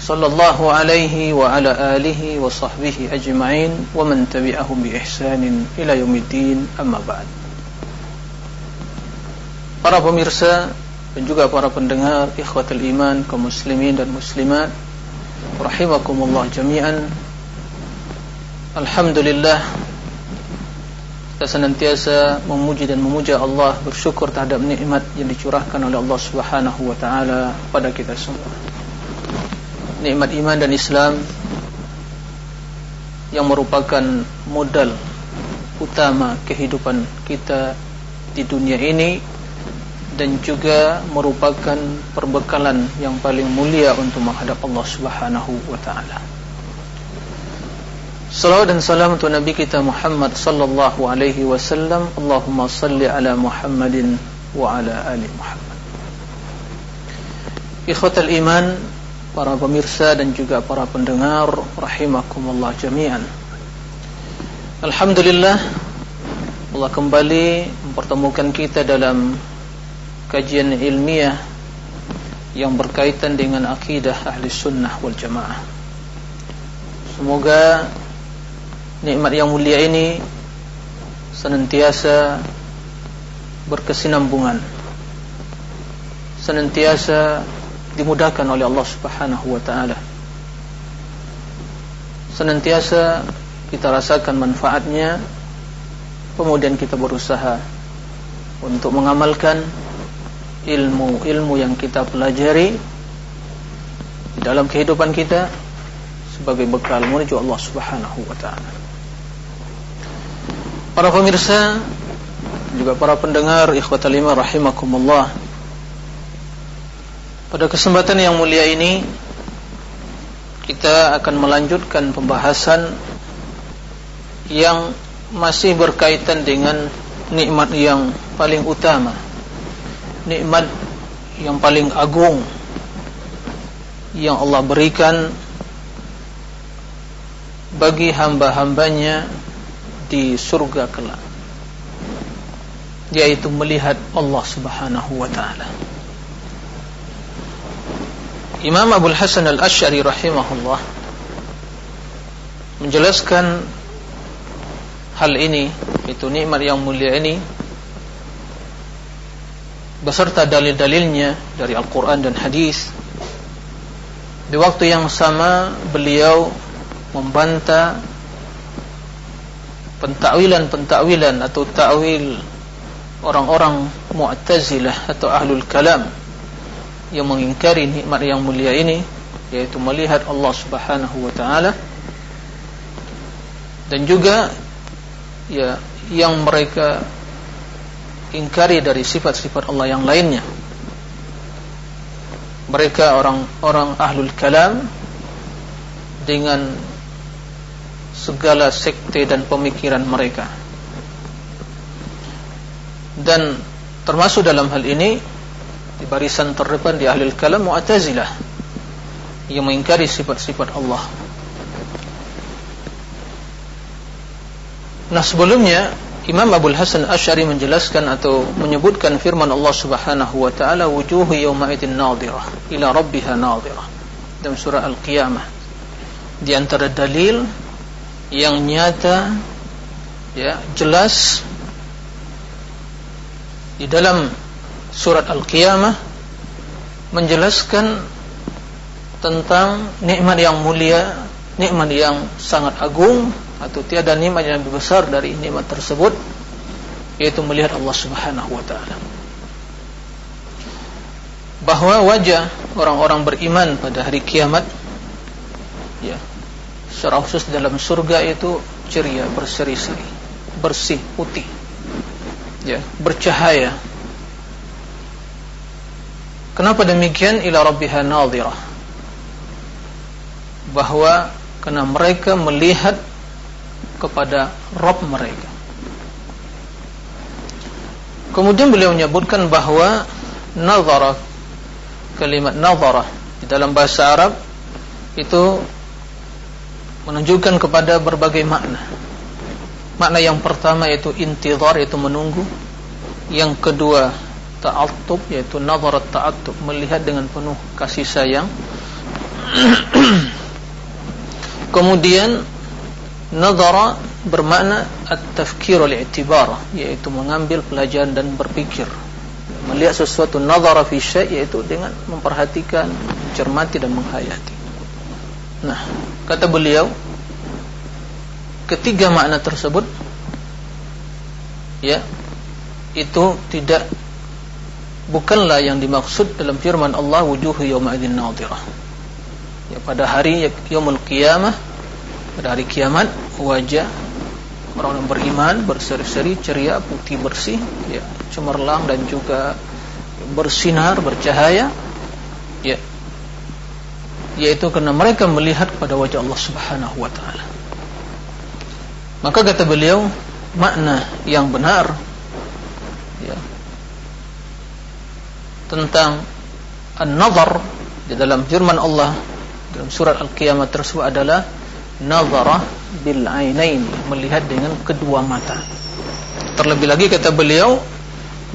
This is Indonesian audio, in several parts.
صلى الله عليه وعلى آله وصحبه أجمعين ومن تبعهم بإحسان إلى يوم الدين أما بعد Para pemirsa dan juga para pendengar ikhwatul iman kaum muslimin dan muslimat rahimakumullah jami'an Alhamdulillah kita senantiasa memuji dan memuja Allah bersyukur terhadap nikmat yang dicurahkan oleh Allah Subhanahu wa taala pada kita semua nikmat iman dan Islam yang merupakan modal utama kehidupan kita di dunia ini dan juga merupakan perbekalan yang paling mulia untuk menghadap Allah Subhanahu wa taala. Salawat dan salam untuk Nabi kita Muhammad sallallahu alaihi wasallam. Allahumma salli ala Muhammadin wa ala ali Muhammad. Ikhwatal iman, para pemirsa dan juga para pendengar rahimakumullah jami'an. Alhamdulillah Allah kembali mempertemukan kita dalam kajian ilmiah yang berkaitan dengan akidah ahli sunnah wal jamaah. Semoga nikmat yang mulia ini senantiasa berkesinambungan senantiasa dimudahkan oleh Allah Subhanahu wa taala. Senantiasa kita rasakan manfaatnya kemudian kita berusaha untuk mengamalkan ilmu-ilmu yang kita pelajari di dalam kehidupan kita sebagai bekal menuju Allah Subhanahu wa taala. Para pemirsa juga para pendengar ikhwatal iman rahimakumullah pada kesempatan yang mulia ini kita akan melanjutkan pembahasan yang masih berkaitan dengan nikmat yang paling utama, nikmat yang paling agung yang Allah berikan bagi hamba-hambanya di surga kelak yaitu melihat Allah Subhanahu wa taala. Imam Abu Hasan Al-Asy'ari rahimahullah menjelaskan hal ini itu nikmat yang mulia ini beserta dalil-dalilnya dari Al-Qur'an dan hadis. Di waktu yang sama beliau membantah pentakwilan-pentakwilan atau takwil orang-orang Mu'tazilah atau Ahlul Kalam yang mengingkari nikmat yang mulia ini yaitu melihat Allah Subhanahu wa taala. Dan juga ya yang mereka ingkari dari sifat-sifat Allah yang lainnya. Mereka orang-orang ahlul kalam dengan segala sekte dan pemikiran mereka. Dan termasuk dalam hal ini di barisan terdepan di ahli kalam Mu'tazilah yang mengingkari sifat-sifat Allah. Nah sebelumnya Imam Abu Hasan Asy'ari menjelaskan atau menyebutkan firman Allah Subhanahu wa taala wujuhu yawma idzin nadhirah ila rabbiha nadhirah dalam surah Al-Qiyamah. Di antara dalil yang nyata ya jelas di dalam surat Al-Qiyamah menjelaskan tentang nikmat yang mulia, nikmat yang sangat agung atau tiada nikmat yang lebih besar dari nikmat tersebut yaitu melihat Allah Subhanahu wa taala. Bahwa wajah orang-orang beriman pada hari kiamat ya, secara khusus dalam surga itu ceria, berseri-seri, bersih, putih. Ya, bercahaya Kenapa demikian? Ila rabbiha nadhirah. bahwa karena mereka melihat kepada Rob mereka. Kemudian beliau menyebutkan bahwa nazara kalimat nazara di dalam bahasa Arab itu menunjukkan kepada berbagai makna. Makna yang pertama yaitu intizar yaitu menunggu. Yang kedua ta'attub yaitu nazarat ta'attub melihat dengan penuh kasih sayang. Kemudian Nadara bermakna at-tafkir al-i'tibar yaitu mengambil pelajaran dan berpikir melihat sesuatu nadara fi syai' yaitu dengan memperhatikan cermati dan menghayati nah kata beliau ketiga makna tersebut ya itu tidak bukanlah yang dimaksud dalam firman Allah wujuhu yawma idzin nadhirah ya pada hari yaumul qiyamah pada hari kiamat wajah orang yang beriman berseri-seri ceria putih bersih ya cemerlang dan juga bersinar bercahaya ya yaitu karena mereka melihat pada wajah Allah Subhanahu wa taala. Maka kata beliau makna yang benar ya tentang an-nazar di dalam firman Allah dalam surat Al-Qiyamah tersebut adalah nazara bil ainain melihat dengan kedua mata. Terlebih lagi kata beliau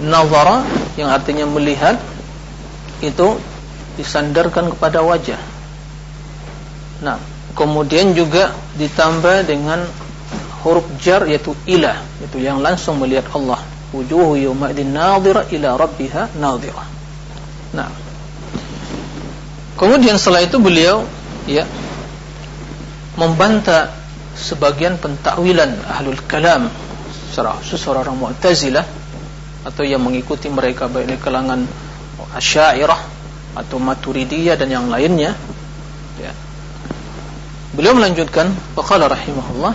nazara yang artinya melihat itu disandarkan kepada wajah. Nah kemudian juga ditambah dengan huruf jar yaitu ila itu yang langsung melihat Allah. Wujuhu yawma idzin nadhira ila rabbiha nadhira nah. Kemudian setelah itu beliau ya membantah sebagian pentakwilan ahlul kalam. Secara khusus orang-orang mu'tazilah atau yang mengikuti mereka baik dari kalangan asyairah atau maturidiyah dan yang lainnya ya. beliau melanjutkan waqala rahimahullah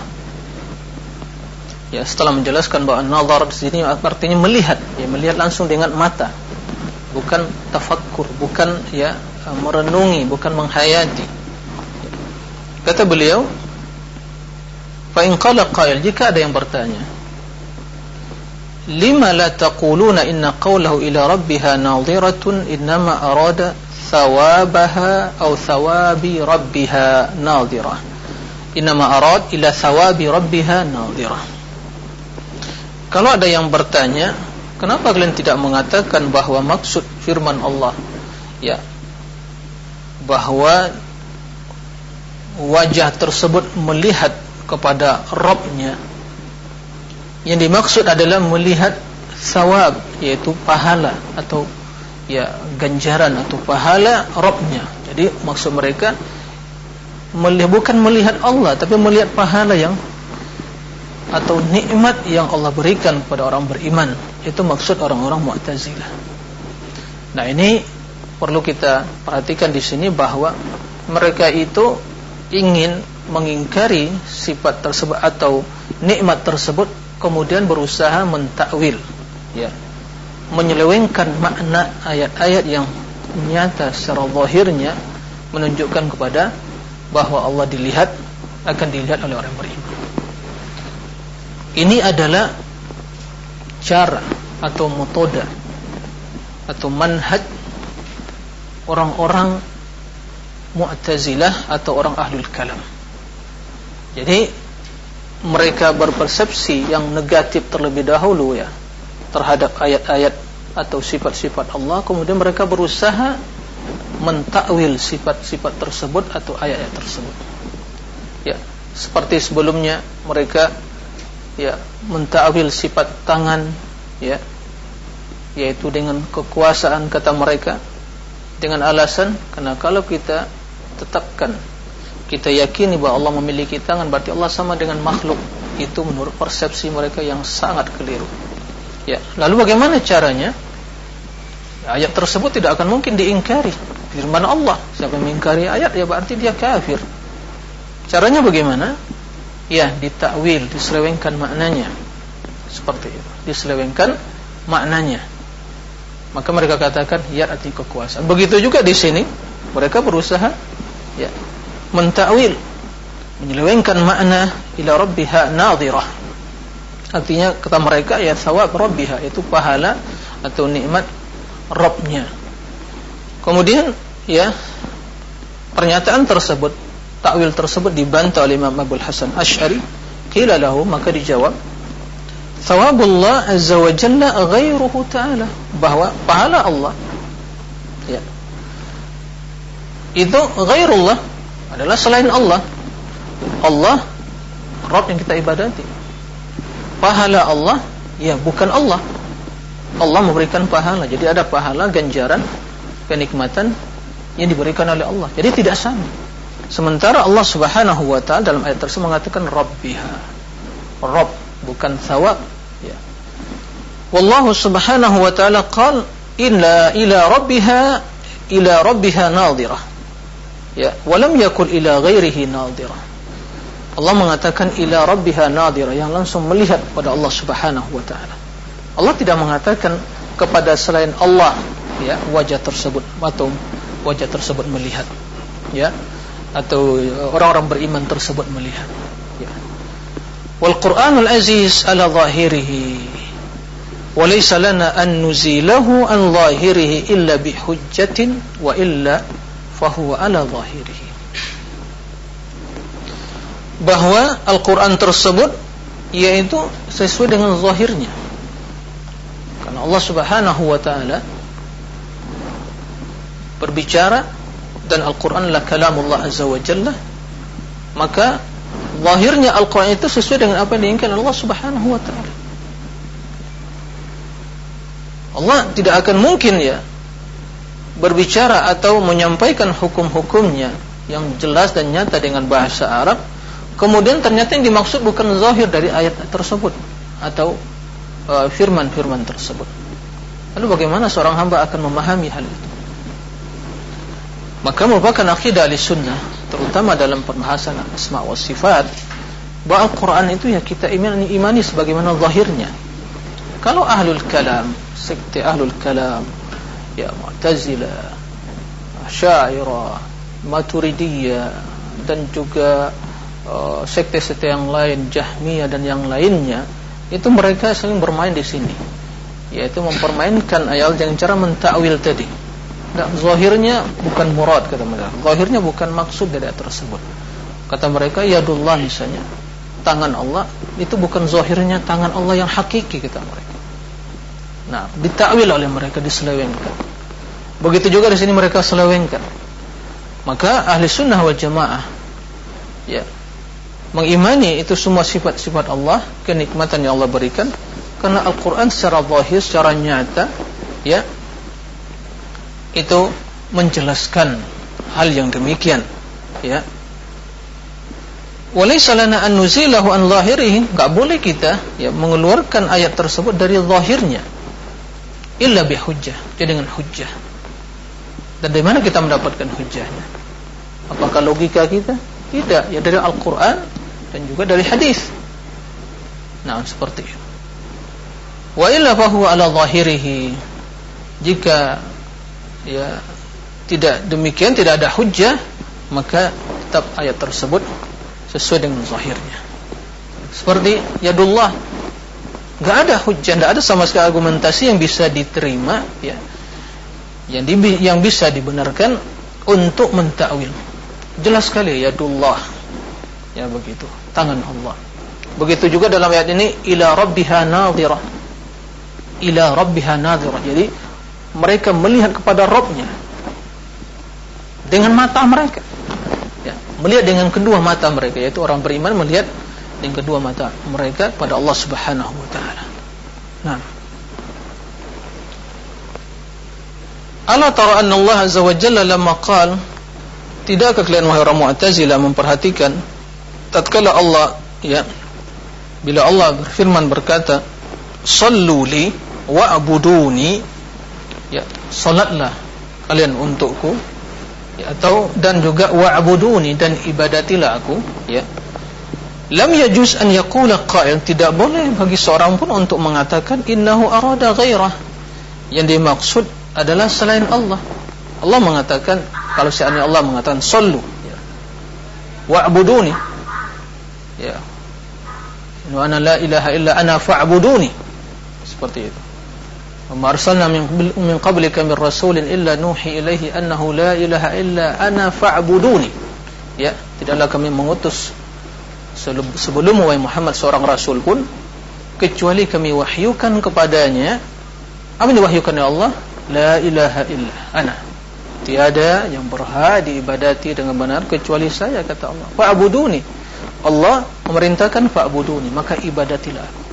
ya setelah menjelaskan bahwa nazar di sini artinya melihat ya melihat langsung dengan mata bukan tafakkur bukan ya merenungi bukan menghayati Kata beliau, "Fa in qala qail, jika ada yang bertanya, lima la taquluna inna qawlahu ila rabbiha nadhiratun innama arada thawabaha aw thawabi rabbiha nadhirah." Innama arad ila thawabi rabbiha nadhirah. Kalau ada yang bertanya, kenapa kalian tidak mengatakan bahwa maksud firman Allah? Ya. Bahwa wajah tersebut melihat kepada Robnya yang dimaksud adalah melihat sawab yaitu pahala atau ya ganjaran atau pahala Robnya jadi maksud mereka melihat, bukan melihat Allah tapi melihat pahala yang atau nikmat yang Allah berikan kepada orang beriman. Itu maksud orang-orang Mu'tazilah. Nah ini perlu kita perhatikan di sini bahwa mereka itu ingin mengingkari sifat tersebut atau nikmat tersebut kemudian berusaha mentakwil ya. Menyelewengkan makna ayat-ayat yang nyata secara zahirnya menunjukkan kepada bahwa Allah dilihat akan dilihat oleh orang beriman. Ini adalah cara atau metode atau manhaj orang-orang Mu'tazilah atau orang Ahlul Kalam. Jadi mereka berpersepsi yang negatif terlebih dahulu ya terhadap ayat-ayat atau sifat-sifat Allah kemudian mereka berusaha mentakwil sifat-sifat tersebut atau ayat-ayat tersebut. Ya, seperti sebelumnya mereka ya mentakwil sifat tangan ya yaitu dengan kekuasaan kata mereka dengan alasan karena kalau kita tetapkan kita yakini bahwa Allah memiliki tangan berarti Allah sama dengan makhluk. Itu menurut persepsi mereka yang sangat keliru. Ya lalu bagaimana caranya? Ayat tersebut tidak akan mungkin diingkari. Firman Allah siapa mengingkari ayat ya berarti dia kafir. Caranya bagaimana ya ditakwil diselewengkan maknanya. Seperti itu. Diselewengkan maknanya. Maka mereka katakan ya arti kekuasaan. Begitu juga di sini mereka berusaha ya mentakwil menyelewengkan makna ila rabbiha nadhirah. Artinya kata mereka ya sawab rabbiha itu pahala atau nikmat Robnya kemudian ya pernyataan tersebut takwil tersebut dibantah oleh Imam Abdul Hasan Ash'ari. Qila lahu maka dijawab thawabullah azza wa jalla ghairuhu ta'ala. Bahwa pahala Allah ya itu ghairullah adalah selain Allah. Allah Rabb yang kita ibadati. Pahala Allah ya bukan Allah. Allah memberikan pahala. Jadi ada pahala ganjaran kenikmatan yang diberikan oleh Allah. Jadi tidak sama sementara Allah subhanahu wa ta'ala dalam ayat tersebut mengatakan Rabbiha. Rabb bukan thawab. Ya. Wallahu subhanahu wa ta'ala qal illa ila rabbiha ila rabbiha nadhirah ya. Walam yakul ila ghairihi nadhirah Allah mengatakan ila rabbiha nadhirah yang langsung melihat pada Allah Subhanahu wa taala. Allah tidak mengatakan kepada selain Allah ya wajah tersebut atau wajah tersebut melihat ya atau orang-orang beriman tersebut melihat ya wal Qur'anul aziz ala zahirihi وليس لنا أن نزيله عن ظاهره إلا بحجة وإلا fahuwa ala zahirihi bahwa Al-Quran tersebut yaitu sesuai dengan zahirnya karena Allah subhanahu wa ta'ala berbicara dan Al-Quran adalah kalamullah azza wa jalla maka zahirnya Al-Quran itu sesuai dengan apa yang diinginkan Allah subhanahu wa ta'ala. Allah tidak akan mungkin ya berbicara atau menyampaikan hukum-hukumnya yang jelas dan nyata dengan bahasa Arab kemudian ternyata yang dimaksud bukan zahir dari ayat tersebut atau uh, firman-firman uh, tersebut. Lalu bagaimana seorang hamba akan memahami hal itu maka merupakan akidah ahli sunnah terutama dalam pembahasan asma wa sifat bahwa Al-Quran itu ya kita imani, imani sebagaimana zahirnya kalau ahlul kalam sekte ahlul kalam ya Mu'tazilah, Syairah, Maturidiyah dan juga uh, sekte-sekte yang lain, Jahmiyah dan yang lainnya, itu mereka saling bermain di sini. Yaitu mempermainkan ayat dengan cara mentakwil tadi. Nah, zahirnya bukan murad kata mereka. Zahirnya bukan maksud dari ayat tersebut. Kata mereka, yadullah misalnya, tangan Allah itu bukan zahirnya tangan Allah yang hakiki kata mereka. Nah, ditakwil oleh mereka diselewengkan. Begitu juga di sini mereka selewengkan. Maka ahli sunnah wal jamaah ya mengimani itu semua sifat-sifat Allah, kenikmatan yang Allah berikan karena Al-Qur'an secara zahir, secara nyata ya itu menjelaskan hal yang demikian ya. Walaysa lana an nuzilahu an zahirihi, enggak boleh kita ya mengeluarkan ayat tersebut dari zahirnya illa bihujjah jadi dengan hujjah. Dan dari mana kita mendapatkan hujjahnya? Apakah logika kita? Tidak ya dari Al-Quran dan juga dari hadis. Nah seperti itu. Wa illa fahuwa ala zahirihi jika ya tidak demikian tidak ada hujjah maka tetap ayat tersebut sesuai dengan zahirnya seperti yadullah nggak ada hujah, nggak ada sama sekali argumentasi yang bisa diterima, ya, yang di, yang bisa dibenarkan untuk mentakwil. Jelas sekali ya dullah, ya begitu, tangan Allah. Begitu juga dalam ayat ini ila rabbiha nadhirah. Ila rabbiha nadhirah. Jadi mereka melihat kepada Rabbnya dengan mata mereka. Ya, melihat dengan kedua mata mereka yaitu orang beriman melihat yang kedua mata mereka pada Allah Subhanahu wa taala. Nah. Ala tara anna Allah azza wa jalla lamma qala Tidakkah kalian wahai orang Mu'tazilah memperhatikan tatkala Allah ya bila Allah berfirman berkata sallu li wa'buduni ya salatlah kalian untukku ya, atau dan juga wa'buduni dan ibadatilah aku ya. Lam yajuz an yaqula qail tidak boleh bagi seorang pun untuk mengatakan innahu arada ghairah. Yang dimaksud adalah selain Allah. Allah mengatakan kalau seandainya Allah mengatakan sallu ya. wa'buduni ya. Wa ana la ilaha illa ana fa'buduni seperti itu arsalna min min qablika min rasulin illa nuhi ilaihi annahu la ilaha illa ana fa'buduni. Ya tidaklah kami mengutus sebelum wahai Muhammad seorang rasul pun kecuali kami wahyukan kepadanya apa yang diwahyukan oleh Allah? La ilaha illa ana. Tiada yang berhak diibadati dengan benar kecuali saya kata Allah. Fa'buduni. Allah memerintahkan fa'buduni maka ibadatilah aku.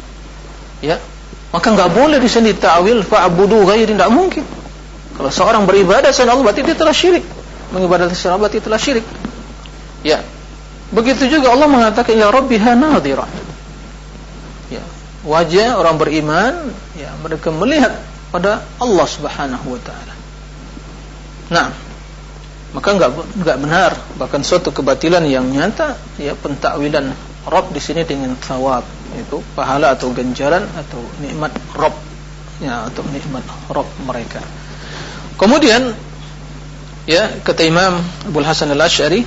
Ya maka enggak boleh di sini ta'wil fa'budu ghairi enggak mungkin. Kalau seorang beribadah selain Allah berarti dia telah syirik. Mengibadati selain Allah berarti telah syirik. Ya. Begitu juga Allah mengatakan ya rabbiha nadhira. Ya. Wajah orang beriman ya mereka melihat pada Allah Subhanahu wa taala. Nah, maka enggak enggak benar. Bahkan suatu kebatilan yang nyata ya pentakwilan Rob di sini dengan thawab itu pahala atau ganjaran atau nikmat Rob. Ya atau nikmat Rob mereka. Kemudian ya kata Imam Abu Hasan Al Ashari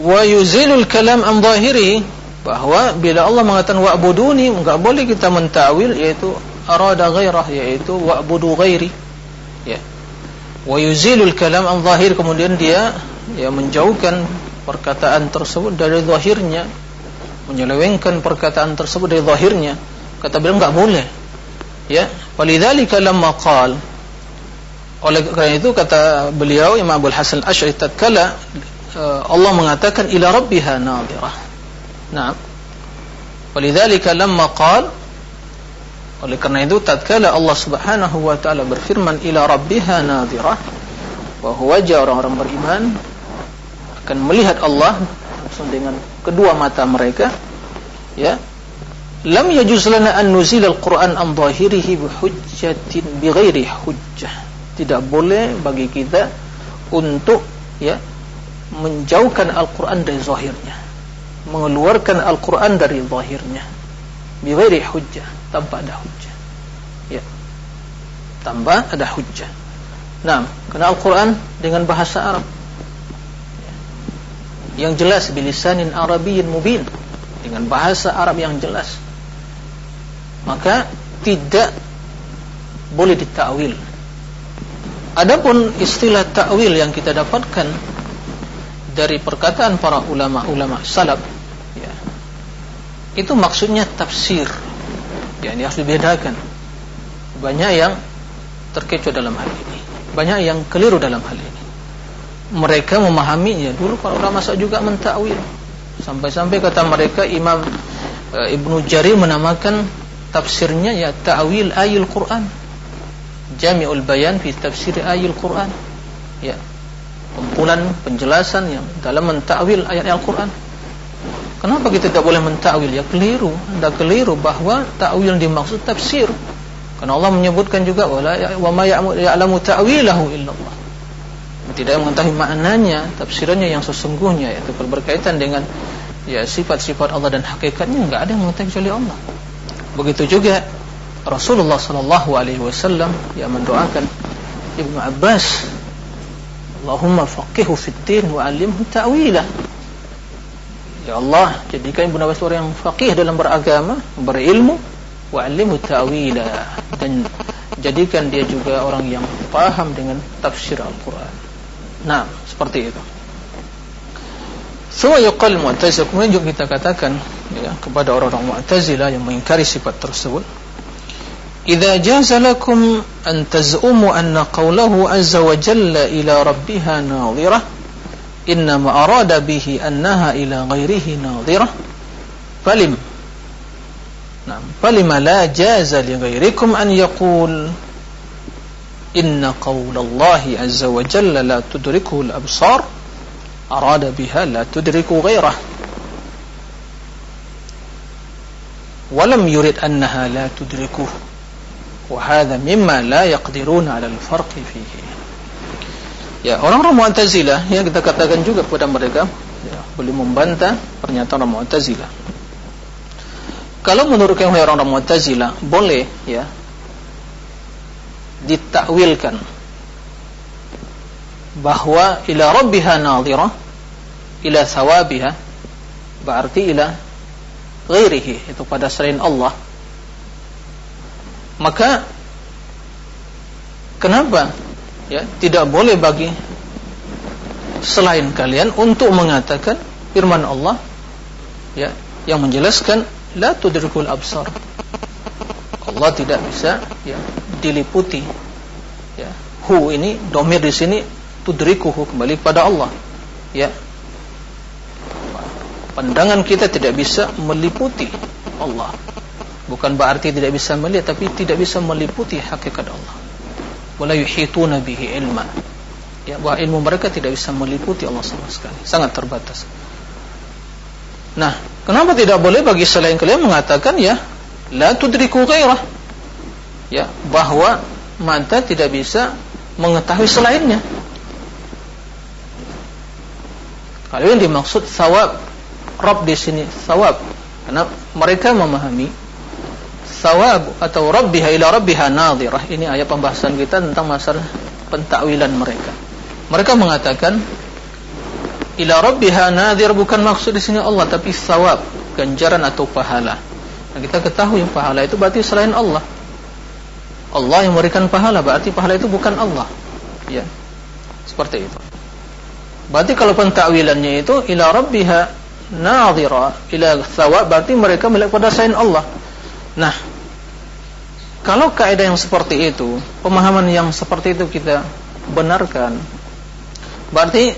wa yuzilul kalam an zahiri bahwa bila Allah mengatakan wa'buduni enggak boleh kita mentawil yaitu arada ghairah yaitu wa'budu ghairi. Ya. Wa yuzilul kalam an zahir kemudian dia ya menjauhkan perkataan tersebut dari zahirnya menyelewengkan perkataan tersebut dari zahirnya kata beliau enggak boleh. Ya walidzalika lamma qala oleh karena itu kata beliau Imam Abdul Hasan Al-Asy'ari tatkala uh, Allah mengatakan ila rabbiha nadhirah. Nah walidzalika lamma qala oleh karena itu tatkala Allah Subhanahu wa taala berfirman ila rabbiha nadhirah bahwa wajah orang-orang beriman akan melihat Allah dengan kedua mata mereka ya. Lam yajuz lana an nuzil al-Qur'an an dhahirihi bi hujjatin bi ghairi hujjah. Tidak boleh bagi kita untuk ya menjauhkan Al-Qur'an dari zahirnya mengeluarkan Al-Qur'an dari zahirnya. Bi ghairi hujjah tanpa ada hujjah ya. Tanpa ada hujjah. Nah karena Al-Quran dengan bahasa Arab. Yang jelas bilisanin Arabiyyin mubin. Dengan bahasa Arab yang jelas. Maka tidak boleh ditakwil. Adapun istilah takwil yang kita dapatkan dari perkataan para ulama-ulama salaf ya, itu maksudnya tafsir. Ya ini harus dibedakan. Banyak yang terkecoh dalam hal ini. Banyak yang keliru dalam hal ini mereka memahaminya dulu para ulama juga mentakwil sampai-sampai kata mereka Imam e, Ibnu Jarir menamakan tafsirnya ya ta'wil ayil Quran Jami'ul Bayan fi tafsir ayil Quran ya kumpulan penjelasan yang dalam mentakwil ayat Al-Quran Kenapa kita tidak boleh mentakwil? Ya keliru. Anda keliru bahwa takwil dimaksud tafsir. Karena Allah menyebutkan juga wala ya, wa ma ya'lamu ta'wilahu illallah. Tidak mengetahui maknanya, tafsirannya yang sesungguhnya yaitu berkaitan dengan ya sifat-sifat Allah dan hakikatnya enggak ada yang mengetahui kecuali Allah. Begitu juga Rasulullah sallallahu alaihi wasallam yang mendoakan Ibnu Abbas Allahumma faqihhu fid din wa 'allimhu ta'wilah Ya Allah, jadikan Ibnu Abbas orang yang faqih dalam beragama, berilmu, wa'allimhu ta'wila dan jadikan dia juga orang yang paham dengan tafsir Al-Qur'an. Nah, seperti itu. Semua yuqal Mu'tazilah kemudian juga kita katakan ya, kepada orang-orang Mu'tazilah yang mengingkari sifat tersebut. Idza jaza lakum an taz'umu anna qawlahu azza wa jalla ila rabbiha nadhirah innama arada bihi annaha ila ghairihi nadhirah falim nah falima la jaza li ghairikum an yaqul inna qawlallahi azza wa jalla la tudrikuhu al-absar arada biha la tudriku ghairah ولم يرد أنها لا تدركه وهذا مما لا يقدرون على الفرق فيه Ya, orang-orang Mu'tazilah yang kita katakan juga kepada mereka ya, boleh membantah pernyataan orang Mu'tazilah. Kalau menurut yang orang-orang Mu'tazilah boleh ya ditakwilkan bahwa ila rabbiha nadhirah ila thawabiha berarti ila ghairihi itu pada selain Allah. Maka kenapa? Ya tidak boleh bagi selain kalian untuk mengatakan firman Allah ya yang menjelaskan la tudrikul absar. Allah tidak bisa ya diliputi. Ya. Hu ini domir di sini tudrikuhu kembali kepada Allah. Ya. Pandangan kita tidak bisa meliputi Allah. Bukan berarti tidak bisa melihat tapi tidak bisa meliputi hakikat Allah. Wala yuhituna bihi ilma. Ya bahwa ilmu mereka tidak bisa meliputi Allah sama sekali. Sangat terbatas. Nah kenapa tidak boleh bagi selain kalian mengatakan ya la tudriku ghairah ya bahwa mata tidak bisa mengetahui selainnya. Kalau yang dimaksud sawab Rob di sini sawab karena mereka memahami sawab atau rabbiha ila rabbiha nadhirah ini ayat pembahasan kita tentang masalah pentakwilan mereka. Mereka mengatakan ila rabbiha nadhir bukan maksud di sini Allah tapi sawab ganjaran atau pahala. Nah, kita ketahui pahala itu berarti selain Allah. Allah yang memberikan pahala, berarti pahala itu bukan Allah. Ya. Seperti itu. Berarti kalau pentakwilannya itu ila rabbiha nadhira ila thawab berarti mereka melihat pada selain Allah. Nah, kalau kaidah yang seperti itu, pemahaman yang seperti itu kita benarkan, berarti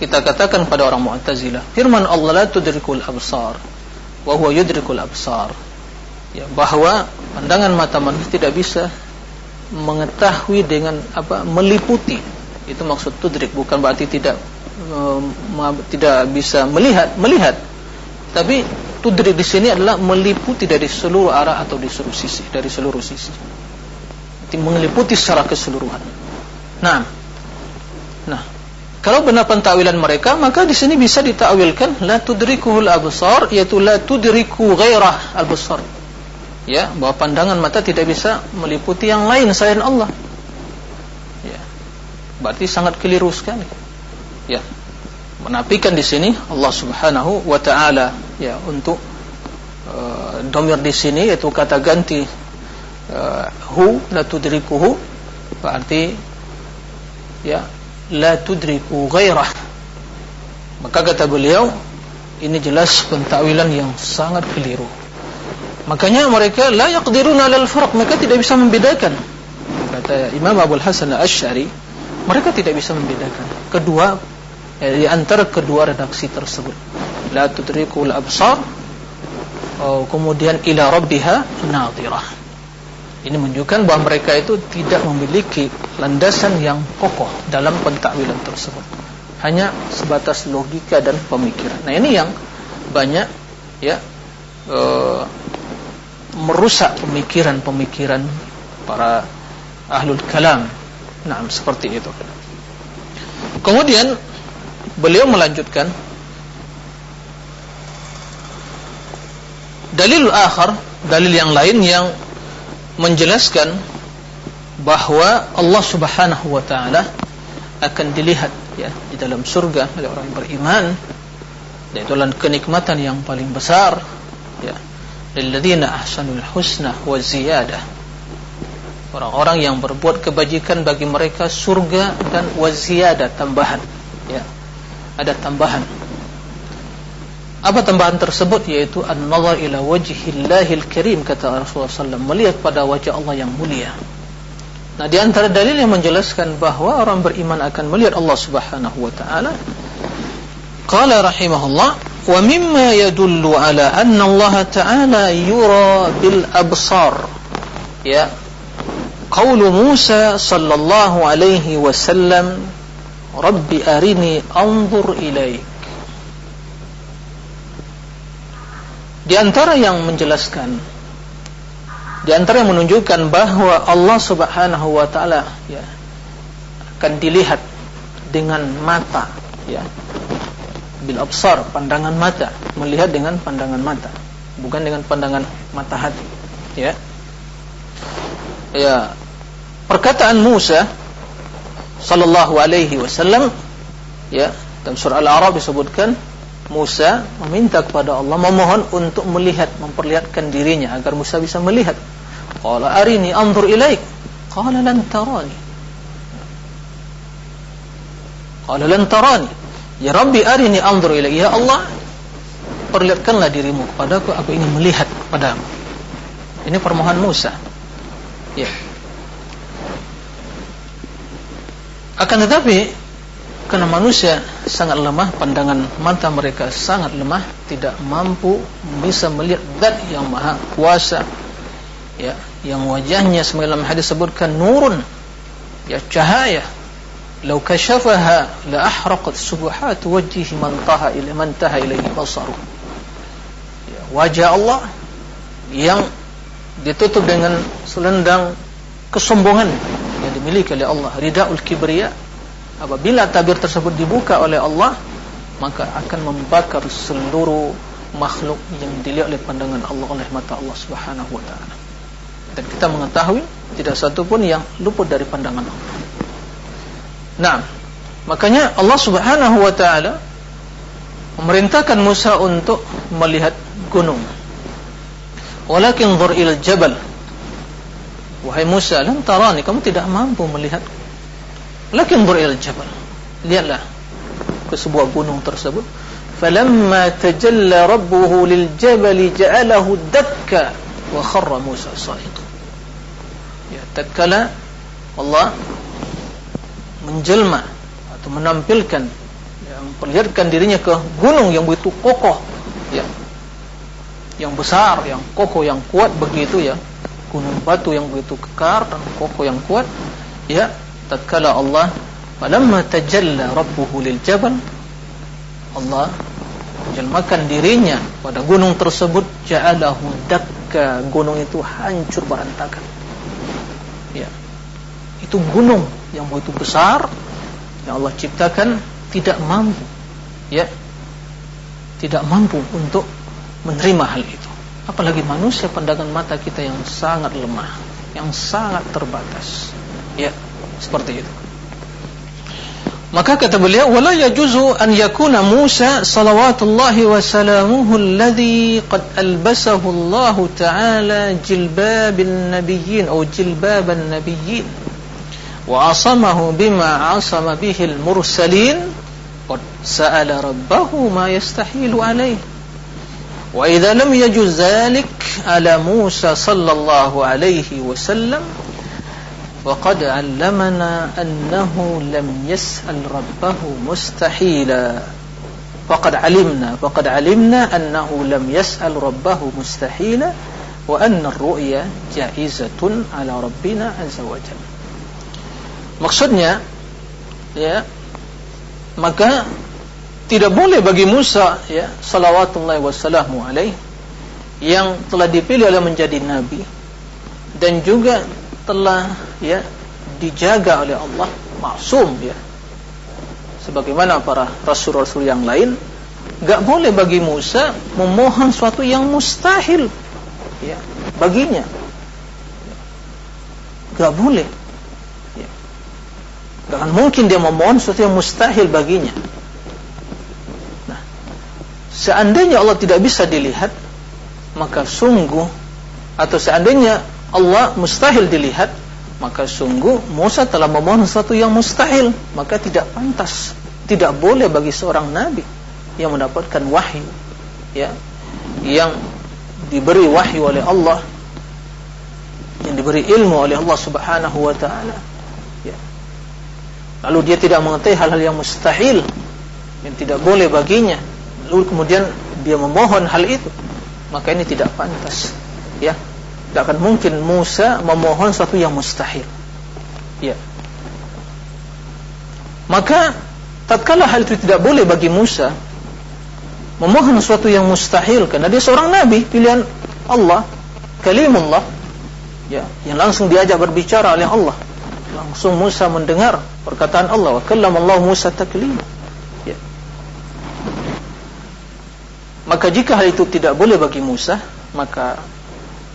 kita katakan pada orang Mu'tazilah, firman Allah la tudrikul absar wa huwa yudrikul absar ya bahwa pandangan mata manusia tidak bisa mengetahui dengan apa meliputi. Itu maksud tudrik bukan berarti tidak um, tidak bisa melihat melihat. Tapi tudrik di sini adalah meliputi dari seluruh arah atau di seluruh sisi dari seluruh sisi. Meliputi secara keseluruhan. Nah nah kalau benar pentakwilan mereka, maka di sini bisa ditakwilkan la tudrikuhul absar yaitu la tudriku ghairah al-basar. Ya, bahwa pandangan mata tidak bisa meliputi yang lain selain Allah. Ya. Berarti sangat keliru sekali. Ya. Menafikan di sini Allah Subhanahu wa taala ya untuk uh, domir di sini yaitu kata ganti uh, hu la tudrikuhu berarti ya la tudriku ghairah maka kata beliau ini jelas pentakwilan yang sangat keliru makanya mereka la yaqdiruna alal farq mereka tidak bisa membedakan kata Imam Abu Hasan Al-Asy'ari mereka tidak bisa membedakan kedua eh, di antara kedua redaksi tersebut la tudrikul absar oh, kemudian ila rabbiha nadhirah ini menunjukkan bahwa mereka itu tidak memiliki landasan yang kokoh dalam pentakwilan tersebut. Hanya sebatas logika dan pemikiran. Nah ini yang banyak ya e, merusak pemikiran-pemikiran para ahlul kalam. Nah seperti itu. Kemudian beliau melanjutkan dalil akhar, dalil yang lain yang menjelaskan bahwa Allah Subhanahu wa taala akan dilihat ya di dalam surga oleh orang yang beriman dan itu kenikmatan yang paling besar ya lilladzina ahsanul husna wa ziyadah orang-orang yang berbuat kebajikan bagi mereka surga dan waziyadah tambahan. Ya ada tambahan. Apa tambahan tersebut? Yaitu an-nazar ila wajhillahil karim kata Rasulullah SAW melihat pada wajah Allah yang mulia. Nah, di antara dalil yang menjelaskan bahwa orang beriman akan melihat Allah Subhanahu wa taala qala rahimahullah mimma yadullu ala anna Allah taala yura bil absar. Ya. Qaulu Musa sallallahu alaihi wasallam rabbi arini anzur ilaik. Di antara yang menjelaskan di antara yang menunjukkan bahwa Allah Subhanahu wa taala ya akan dilihat dengan mata ya bil absar pandangan mata melihat dengan pandangan mata bukan dengan pandangan mata hati ya. Ya. Perkataan Musa sallallahu alaihi wasallam ya dalam surah Al-A'raf disebutkan Musa meminta kepada Allah memohon untuk melihat memperlihatkan dirinya agar Musa bisa melihat. Qala arini anzur ilaik. Qala lan tarani. Qala lan tarani ya rabbi arini anzur ilaik ya Allah perlihatkanlah dirimu kepadaku. Aku ingin melihat padamu ini permohonan Musa. Ya. Akan tetapi karena manusia sangat lemah, pandangan mata mereka sangat lemah, tidak mampu bisa melihat zat yang maha kuasa. Ya, yang wajahnya semacam hadis sebutkan nurun, ya cahaya. La ahraqat subuhat wajhi man taha ila man taha ilaihi basaru. Ya, wajah Allah yang ditutup dengan selendang kesombongan yang dimiliki oleh Allah, ridaul kibriya apabila tabir tersebut dibuka oleh Allah maka akan membakar seluruh makhluk yang dilihat oleh pandangan Allah oleh mata Allah Subhanahu wa taala. Dan kita mengetahui tidak satu pun yang luput dari pandangan Allah. Nah, makanya Allah Subhanahu wa taala memerintahkan Musa untuk melihat gunung. Walakin dhur ila jabal. Wahai Musa, lan tarani, kamu tidak mampu melihat Lakin bur ila jabal. Lihatlah ke sebuah gunung tersebut. Falamma tajalla rabbuhu lil jabal ja'alahu dakka wa kharra Musa sa'iqa. Ya, tatkala Allah menjelma atau menampilkan yang perlihatkan dirinya ke gunung yang begitu kokoh ya. Yang besar yang kokoh yang kuat begitu ya. Gunung batu yang begitu kekar dan kokoh yang kuat ya. Tatkala Allah falamma tajalla rabbuhu lil jabal Allah menjelmakan dirinya pada gunung tersebut ja'alahu dakka. Gunung itu hancur berantakan. Ya. Itu gunung yang begitu besar yang Allah ciptakan tidak mampu ya. Tidak mampu untuk menerima hal itu. Apalagi manusia pandangan mata kita yang sangat lemah yang sangat terbatas ya. Seperti itu. Maka kata beliau wala yajuzu an yakuna Musa salawatullahi wa salamuhu alladhi qad albasahu Allah taala jilbabin nabiyyin atau jilbaban nabiyyin وعصمه بما عصم به المرسلين قد سأل ربه ما يستحيل عليه. وإذا لم يجز ذلك على موسى صلى الله عليه وسلم وقد علمنا أنه لم يسأل ربه مستحيلا. وقد علمنا وقد علمنا أنه لم يسأل ربه مستحيلا وأن الرؤيا جائزة على ربنا عز وجل. Maksudnya ya maka tidak boleh bagi Musa ya salawatullahi wasallamu alaih yang telah dipilih oleh menjadi nabi dan juga telah ya dijaga oleh Allah maksum ya sebagaimana para rasul-rasul yang lain gak boleh bagi Musa memohon suatu yang mustahil ya baginya gak boleh. Gak akan mungkin dia memohon sesuatu yang mustahil baginya. Nah seandainya Allah tidak bisa dilihat maka sungguh atau seandainya Allah mustahil dilihat maka sungguh Musa telah memohon sesuatu yang mustahil maka tidak pantas tidak boleh bagi seorang nabi yang mendapatkan wahyu ya yang diberi wahyu oleh Allah yang diberi ilmu oleh Allah Subhanahu wa taala lalu dia tidak mengetahui hal-hal yang mustahil yang tidak boleh baginya lalu kemudian dia memohon hal itu maka ini tidak pantas ya tidak akan mungkin Musa memohon sesuatu yang mustahil. Ya. Maka tatkala hal itu tidak boleh bagi Musa memohon sesuatu yang mustahil karena dia seorang nabi pilihan Allah, kalimullah. Ya, yang langsung diajak berbicara oleh Allah. Langsung Musa mendengar perkataan Allah, wa Allah Musa taklim. Ya. Maka jika hal itu tidak boleh bagi Musa, maka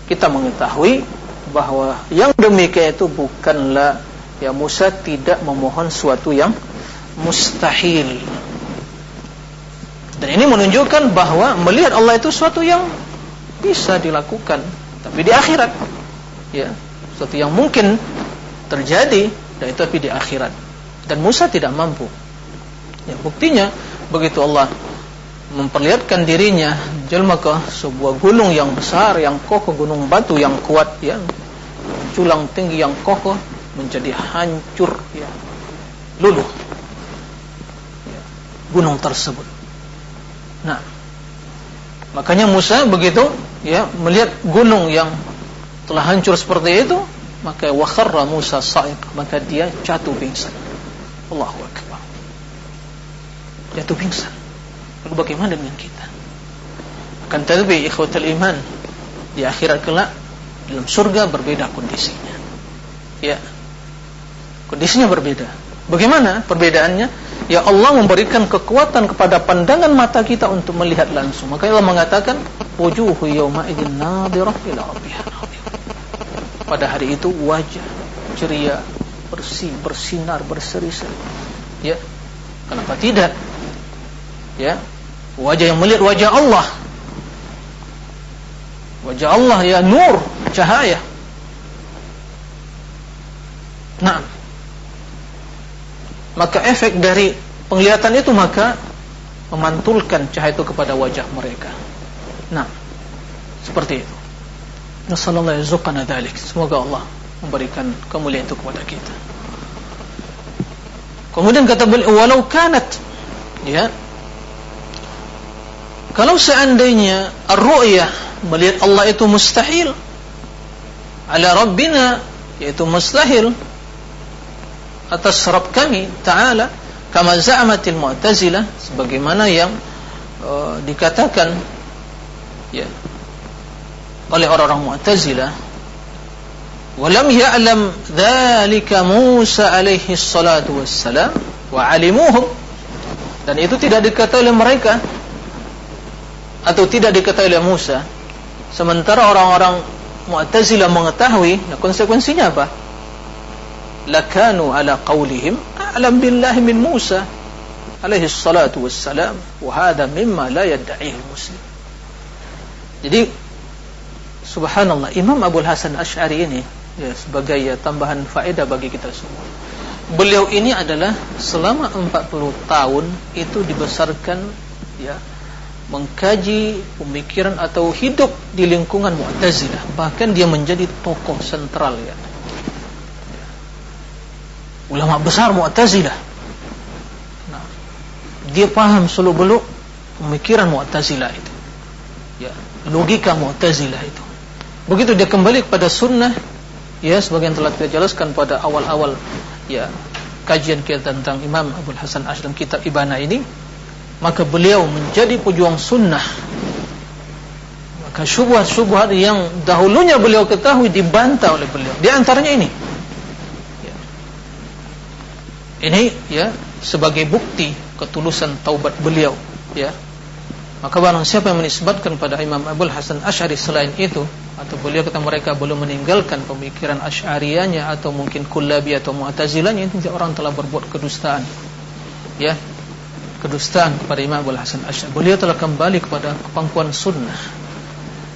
kita mengetahui bahwa yang demikian itu bukanlah ya Musa tidak memohon suatu yang mustahil. Dan ini menunjukkan bahwa melihat Allah itu suatu yang bisa dilakukan, tapi di akhirat. Ya, suatu yang mungkin terjadi dan itu tapi di akhirat. Dan Musa tidak mampu. Ya, buktinya begitu Allah memperlihatkan dirinya jelma ke sebuah gunung yang besar yang kokoh gunung batu yang kuat ya culang tinggi yang kokoh menjadi hancur ya luluh ya, gunung tersebut nah makanya Musa begitu ya melihat gunung yang telah hancur seperti itu maka wakharra Musa sa'iq maka dia jatuh pingsan Allahu akbar jatuh pingsan lalu bagaimana dengan kita akan tetapi ikhwatul iman di akhirat kelak dalam surga berbeda kondisinya. Ya. Kondisinya berbeda. Bagaimana perbedaannya? Ya Allah memberikan kekuatan kepada pandangan mata kita untuk melihat langsung. Maka Allah mengatakan, "Wujuhu yawma idzin nadhirah ila rabbiha Pada hari itu wajah ceria, bersih, bersinar, berseri-seri. Ya. Kenapa tidak? Ya. Wajah yang melihat wajah Allah Wajah Allah ya nur, cahaya. Nah, maka efek dari penglihatan itu maka memantulkan cahaya itu kepada wajah mereka. Nah, seperti itu. Nasallallahu yarzuqana dzalik. Semoga Allah memberikan kemuliaan itu kepada kita. Kemudian kata beliau, walau kanat ya. Kalau seandainya ar-ru'yah melihat Allah itu mustahil ala rabbina yaitu mustahil atas Rabb kami ta'ala kama za'amatil mu'tazilah sebagaimana yang uh, dikatakan ya oleh orang-orang mu'tazilah walam ya'lam dhalika Musa alaihi salatu wassalam wa alimuhum dan itu tidak diketahui oleh mereka atau tidak diketahui oleh Musa Sementara orang-orang Mu'tazilah mengetahui, nah konsekuensinya apa? Lakanu ala qawlihim a'lam billahi min Musa alaihi salatu wassalam wa hadha mimma la yadda'ihi muslim. Jadi subhanallah. Imam Abu Hasan Asy'ari ini ya sebagai ya, tambahan faedah bagi kita semua. Beliau ini adalah selama 40 tahun itu dibesarkan ya mengkaji pemikiran atau hidup di lingkungan Mu'tazilah. Bahkan dia menjadi tokoh sentral ya. Ulama besar Mu'tazilah. Nah, dia paham seluruh beluk pemikiran Mu'tazilah itu. Ya logika Mu'tazilah itu begitu dia kembali kepada sunnah ya sebagian telah kita jelaskan pada awal-awal ya kajian kita tentang Imam Abu Hasan Aslam kitab Ibana ini maka beliau menjadi pejuang sunnah. Maka syubhat-syubhat yang dahulunya beliau ketahui dibantah oleh beliau. Di antaranya ini. Ya. ini ya sebagai bukti ketulusan taubat beliau ya. Maka barang siapa yang menisbatkan pada Imam Abdul Hasan Ash'ari selain itu atau beliau kata mereka belum meninggalkan pemikiran Ash'ariyanya atau mungkin Kullabi atau Mu'tazilahnya itu orang telah berbuat kedustaan ya kedustaan kepada Imam Abu Hasan Asy'ari. Beliau telah kembali kepada kepangkuan sunnah.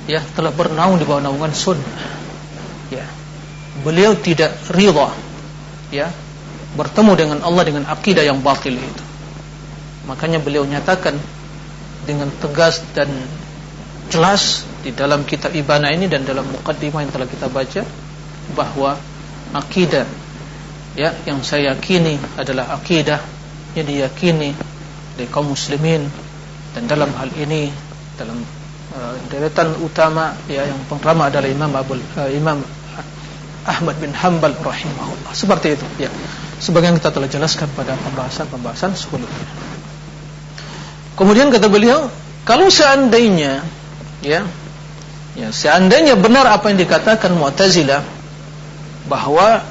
Ya, telah bernaung di bawah naungan sunnah. Ya. Beliau tidak ridha ya bertemu dengan Allah dengan akidah yang batil itu. Makanya beliau nyatakan dengan tegas dan jelas di dalam kitab Ibana ini dan dalam mukaddimah yang telah kita baca bahwa akidah ya yang saya yakini adalah akidah yang diyakini dari kaum muslimin. Dan dalam hal ini dalam uh, deretan utama ya yang pertama adalah Imam Abu uh, Imam Ahmad bin Hanbal rahimahullah. Seperti itu ya. Sebagian kita telah jelaskan pada pembahasan-pembahasan sebelumnya. Kemudian kata beliau kalau seandainya ya ya seandainya benar apa yang dikatakan Mu'tazilah bahwa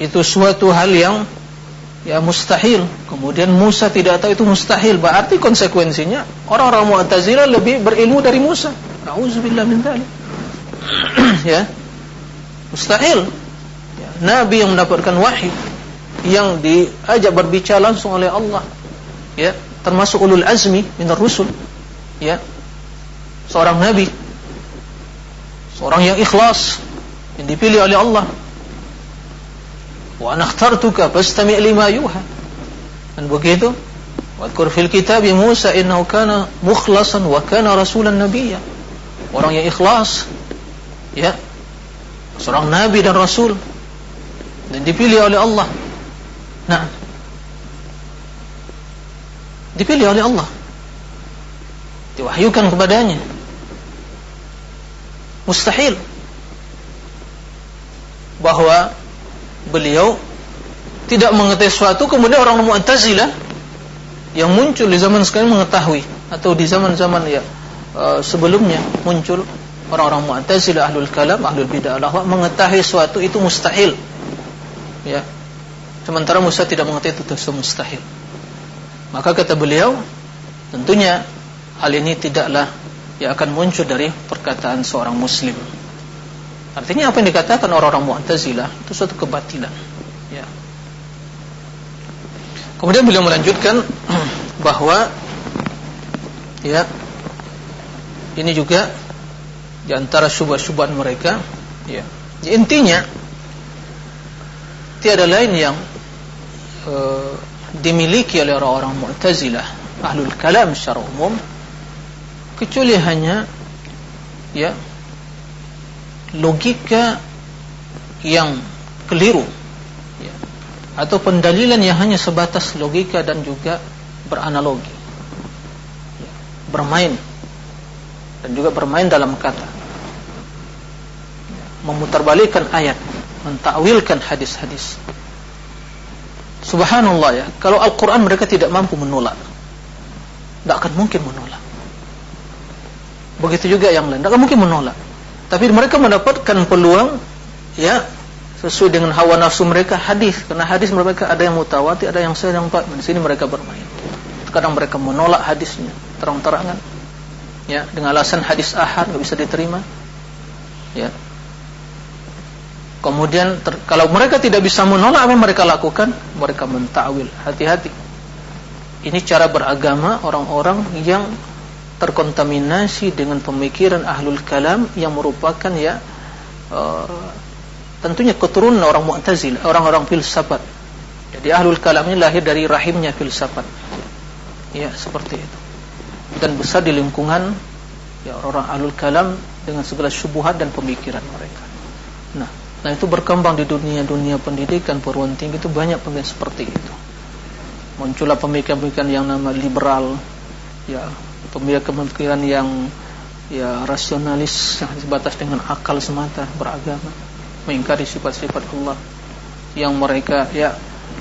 itu suatu hal yang ya mustahil. Kemudian Musa tidak tahu itu mustahil. Berarti konsekuensinya orang-orang Mu'tazilah lebih berilmu dari Musa. Nauzubillah min ya. Mustahil. Ya, nabi yang mendapatkan wahyu yang diajak berbicara langsung oleh Allah ya termasuk ulul azmi minar rusul ya seorang nabi seorang yang ikhlas yang dipilih oleh Allah. Wa ana ikhtartuka fastami' lima yuha. Dan begitu wadkur fil kitab Musa innahu kana mukhlasan wa kana rasulan nabiyya. Orang yang ikhlas ya seorang nabi dan rasul dan dipilih oleh Allah. Nah dipilih oleh Allah. Diwahyukan kepadanya mustahil. Bahwa beliau tidak mengetahui sesuatu kemudian orang Mu'tazilah yang muncul di zaman sekarang mengetahui atau di zaman-zaman ya uh, sebelumnya muncul orang-orang Mu'tazilah ahlul kalam ahlul bidah lahwa mengetahui sesuatu itu mustahil. Ya. Sementara Musa tidak mengetahui itu itu mustahil. Maka kata beliau tentunya hal ini tidaklah yang akan muncul dari perkataan seorang muslim. Artinya apa yang dikatakan orang-orang Mu'tazilah? Itu suatu kebatilan. Ya. Kemudian beliau melanjutkan bahwa ya ini juga di antara syubhat-syubhat mereka ya. Intinya tiada lain yang uh, dimiliki oleh orang-orang Mu'tazilah ahlul kalam secara umum kecuali hanya ya logika yang keliru ya, atau pendalilan yang hanya sebatas logika dan juga beranalogi ya, bermain dan juga bermain dalam kata ya, memutarbalikkan ayat mentakwilkan hadis-hadis. Subhanallah ya kalau Al-Quran mereka tidak mampu menolak tidak akan mungkin menolak begitu juga yang lain. Tidak mungkin menolak. Tapi mereka mendapatkan peluang ya sesuai dengan hawa nafsu mereka hadis. Karena hadis mereka ada yang mutawatir ada yang sedang pak di sini mereka bermain. Kadang mereka menolak hadisnya terang-terangan. Ya dengan alasan hadis ahad nggak bisa diterima. Ya. Kemudian ter, kalau mereka tidak bisa menolak apa yang mereka lakukan? Mereka mentakwil. Hati-hati. Ini cara beragama orang-orang yang terkontaminasi dengan pemikiran ahlul kalam yang merupakan ya uh, tentunya keturunan orang mu'tazil orang-orang filsafat. Jadi ahlul kalam ini lahir dari rahimnya filsafat. Ya seperti itu. Dan besar di lingkungan ya orang-orang ahlul kalam dengan segala syubhat dan pemikiran mereka. Nah nah itu berkembang di dunia-dunia pendidikan perguruan tinggi itu banyak pemikiran seperti itu. Muncullah pemikiran-pemikiran yang nama liberal ya pemikiran-pemikiran yang ya rasionalis yang sebatas dengan akal semata beragama mengingkari sifat-sifat Allah. Yang mereka ya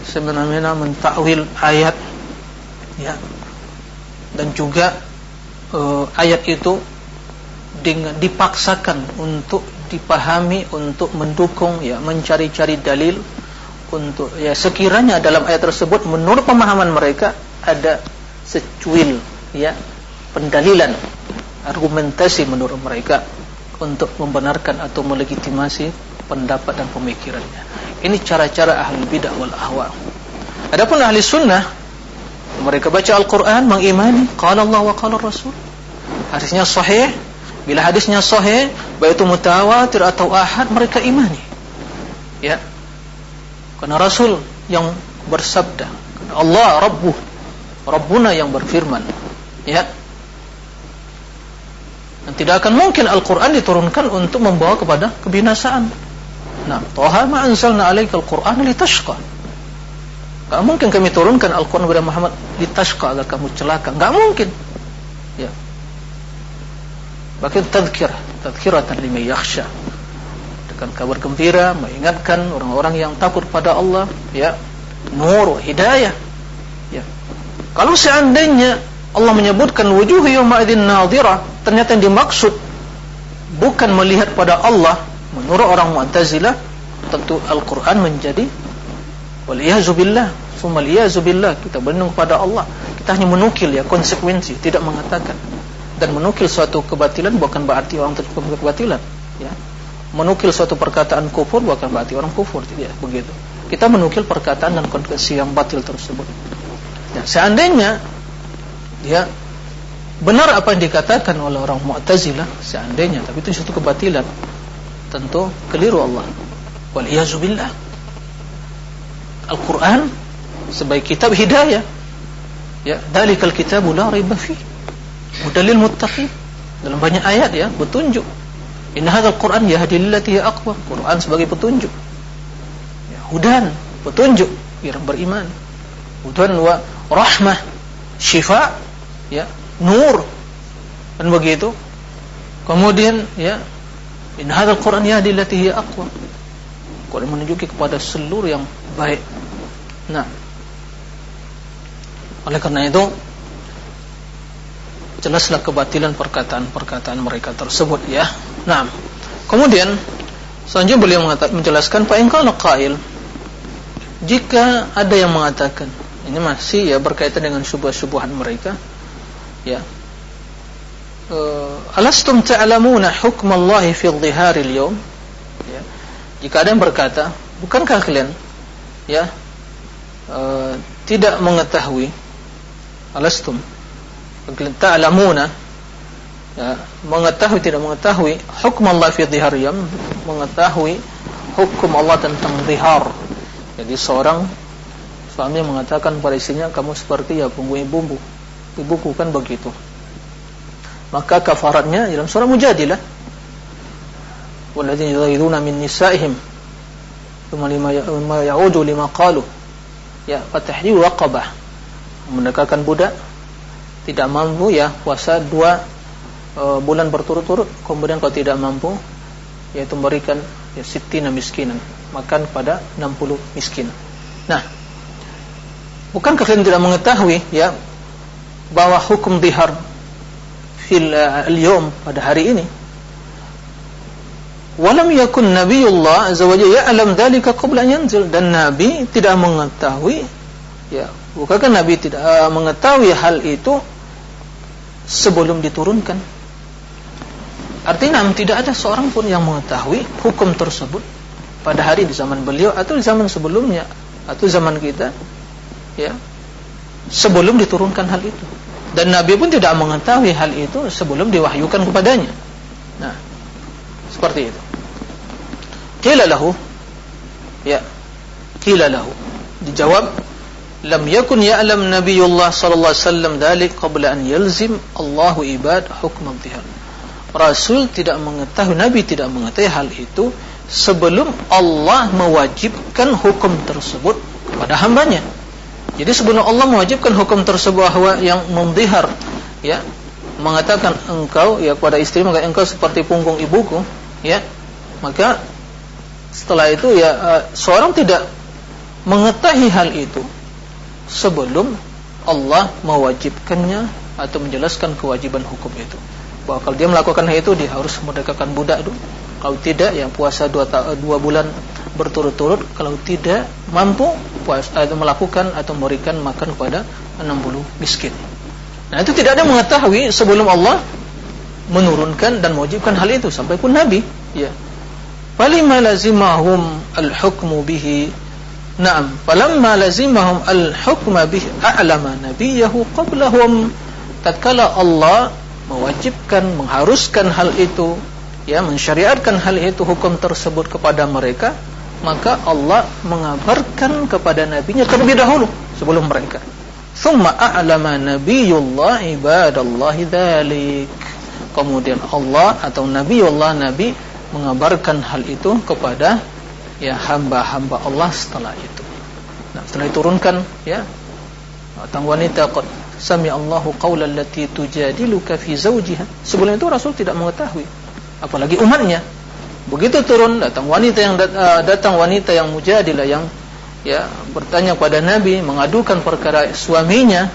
sebenarnya mentakwil ayat ya. Dan juga uh, ayat itu dengan dipaksakan untuk dipahami untuk mendukung ya mencari-cari dalil untuk ya sekiranya dalam ayat tersebut menurut pemahaman mereka ada secuil ya pendalilan argumentasi menurut mereka untuk membenarkan atau melegitimasi pendapat dan pemikirannya. Ini cara-cara ahli bidah wal ahwa. Adapun ahli sunnah mereka baca Al-Quran mengimani qala Allah wa qala Rasul. Hadisnya sahih. Bila hadisnya sahih, baik itu mutawatir atau ahad mereka imani. Ya. Karena Rasul yang bersabda, Allah Rabbuh, Rabbuna yang berfirman. Ya. Dan tidak akan mungkin Al-Quran diturunkan untuk membawa kepada kebinasaan. Nah, Toha ma anzalna alaika Al-Quran litashqa. Gak mungkin kami turunkan Al-Quran kepada Muhammad litashqa agar kamu celaka. Gak mungkin. Ya. Bahkan tadkir, tadkiratan liman yakhsha. Dengan kabar gembira mengingatkan orang-orang yang takut pada Allah, ya. Nur, hidayah. Ya. Kalau seandainya Allah menyebutkan wujuh yawma idzin nadhirah, ternyata yang dimaksud bukan melihat pada Allah menurut orang Mu'tazilah tentu Al-Qur'an menjadi waliyazu billah, summa liyazu billah, kita berlindung pada Allah. Kita hanya menukil ya konsekuensi, tidak mengatakan dan menukil suatu kebatilan bukan berarti orang tersebut kebatilan, ya. menukil suatu perkataan kufur bukan berarti orang kufur tidak begitu kita menukil perkataan dan konsekuensi yang batil tersebut ya, seandainya ya benar apa yang dikatakan oleh orang Mu'tazilah seandainya tapi itu suatu kebatilan. Tentu keliru Allah. Wal billah. Al-Qur'an sebagai kitab hidayah. Ya dalikal kitabu la raiba fi. Mudallil muttaqin. Dalam banyak ayat ya petunjuk. Inna hadzal Qur'an yahdi lillati hiya. Quran sebagai petunjuk. Ya, hudan, petunjuk. Yang beriman. Hudan wa rahmah, syifa, ya, nur. Dan begitu. Kemudian ya, inna hadzal Qur'an yahdi lillati hiya aqwam. Quran menunjuki kepada seluruh yang baik. Nah, oleh karena itu jelaslah kebatilan perkataan-perkataan mereka tersebut ya. Nah, kemudian selanjutnya beliau menjelaskan Pak engkau qail jika ada yang mengatakan ini masih ya berkaitan dengan syubhat-syubhat mereka ya. Uh, alastum ta'lamuna hukm Allah fi dhihar al-yawm ya. Jika ada yang berkata bukankah kalian ya uh, tidak mengetahui alastum ta'lamuna ya, mengetahui tidak mengetahui hukum Allah fi dhihar yam mengetahui hukum Allah tentang dhihar. Jadi seorang suami mengatakan pada istrinya kamu seperti ya pengguni bumbu ibuku kan begitu. Maka kafaratnya dalam surah mujadilah. Walladzina yughayyiruna min nisaihim. Thumma lima ya'udu lima qalu. Ya fatahriru raqabah. Mendekatkan budak. Tidak mampu ya puasa dua e, bulan berturut-turut. Kemudian kalau tidak mampu yaitu memberikan ya sitina miskinan. Makan pada 60 miskin. Nah bukan kalian tidak mengetahui ya bahwa hukum dihar fil uh, al-yawm pada hari ini walam yakun nabiyullah azza wa jalla ya'lam dhalika qabla an yanzil dan nabi tidak mengetahui ya bukankah nabi tidak uh, mengetahui hal itu sebelum diturunkan. Artinya tidak ada seorang pun yang mengetahui hukum tersebut pada hari di zaman beliau atau di zaman sebelumnya atau zaman kita ya sebelum diturunkan hal itu. Dan Nabi pun tidak mengetahui hal itu sebelum diwahyukan kepadanya. Nah, seperti itu. Qila lahu ya, qila lahu dijawab lam yakun ya'lam Nabiullah sallallahu alaihi wasallam dalik qabla an yalzim Allahu ibad hukm dhihar. Rasul tidak mengetahui Nabi tidak mengetahui hal itu sebelum Allah mewajibkan hukum tersebut kepada hambanya. Jadi sebelum Allah mewajibkan hukum tersebut bahwa yang mendihar ya mengatakan engkau ya kepada istri maka engkau seperti punggung ibuku ya maka setelah itu ya uh, seorang tidak mengetahui hal itu sebelum Allah mewajibkannya atau menjelaskan kewajiban hukum itu. Bahwa kalau dia melakukan hal itu dia harus merdekakan budak dulu. Kalau tidak ya puasa dua, dua bulan berturut-turut. Kalau tidak mampu atau melakukan atau memberikan makan kepada 60 miskin. Nah itu tidak ada mengetahui sebelum Allah menurunkan dan mewajibkan hal itu sampai pun Nabi. Ya. Falima lazimahum al-hukmu bihi Naam, falamma lazimahum al-hukma bih a'lama nabiyahu qablahum. Tatkala Allah mewajibkan, mengharuskan hal itu, ya, mensyariatkan hal itu hukum tersebut kepada mereka, maka Allah mengabarkan kepada nabinya terlebih dahulu sebelum mereka. Thumma a'lama nabiyullah ibadallahi dzalik. Kemudian Allah atau nabiullah nabi mengabarkan hal itu kepada ya hamba-hamba Allah setelah itu. Nah, setelah diturunkan ya tentang wanita qad sami Allahu qawlan allati tujadiluka fi zawjiha. Sebelum itu Rasul tidak mengetahui apalagi umatnya. Begitu turun datang wanita yang eh, datang wanita yang mujadilah yang ya bertanya kepada Nabi mengadukan perkara suaminya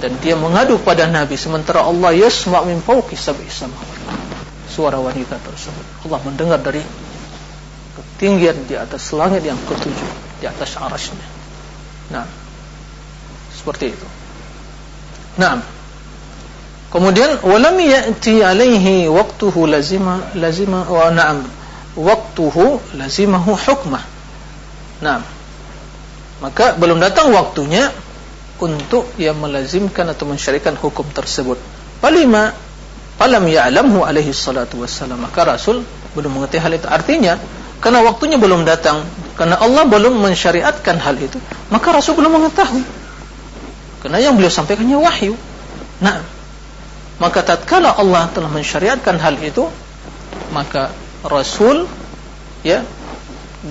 dan dia mengadu pada Nabi sementara Allah yasma' min fawqi sab'i. Suara wanita tersebut. Allah mendengar dari ketinggian di atas langit yang ketujuh di atas arasnya. Nah seperti itu. Nah kemudian walam ya'ti alaihi waqtuhu lazima lazima wa na'am waktuhu lazimahu hukmah. Nah, maka belum datang waktunya untuk ia melazimkan atau mensyarikan hukum tersebut. Palima falam ya'lamhu alaihi salatu wassalam. Maka Rasul belum mengerti hal itu. Artinya, karena waktunya belum datang, karena Allah belum mensyariatkan hal itu, maka Rasul belum mengetahui. Karena yang beliau sampaikannya wahyu. Nah, maka tatkala Allah telah mensyariatkan hal itu, maka Rasul ya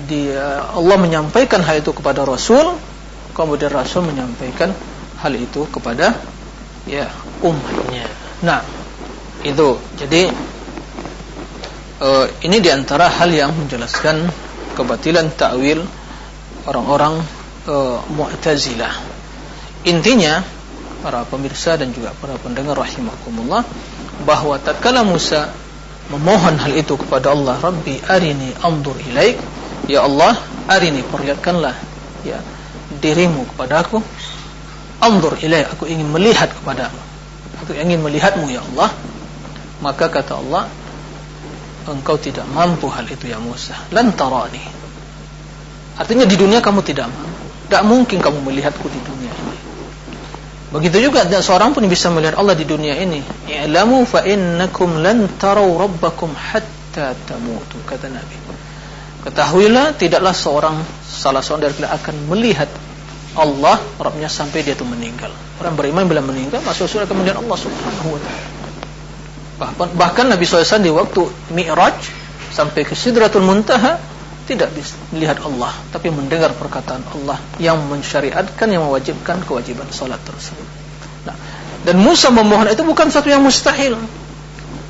dia Allah menyampaikan hal itu kepada Rasul kemudian Rasul menyampaikan hal itu kepada ya umatnya. Nah itu. Jadi uh, ini di antara hal yang menjelaskan kebatilan takwil orang-orang uh, Mu'tazilah. Intinya para pemirsa dan juga para pendengar rahimakumullah bahwa tatkala Musa memohon hal itu kepada Allah Rabbi arini andur ilaik ya Allah arini perlihatkanlah ya dirimu kepadaku andur ilaik aku ingin melihat kepadamu. Aku ingin melihatmu ya Allah. Maka kata Allah engkau tidak mampu hal itu ya Musa. Lan tarani. Artinya di dunia kamu tidak mampu. Tidak mungkin kamu melihatku di dunia Begitu juga tidak seorang pun bisa melihat Allah di dunia ini. I'lamu fa innakum lan tarau rabbakum hatta tamutu kata Nabi. Ketahuilah tidaklah seorang salah seorang dari kalian akan melihat Allah Rabbnya sampai dia itu meninggal. Orang beriman bila meninggal masuk surga kemudian Allah Subhanahu wa taala. Bahkan, bahkan Nabi SAW di waktu Mi'raj sampai ke Sidratul Muntaha tidak bisa melihat Allah tapi mendengar perkataan Allah yang mensyariatkan yang mewajibkan kewajiban salat tersebut. Nah, dan Musa memohon itu bukan satu yang mustahil.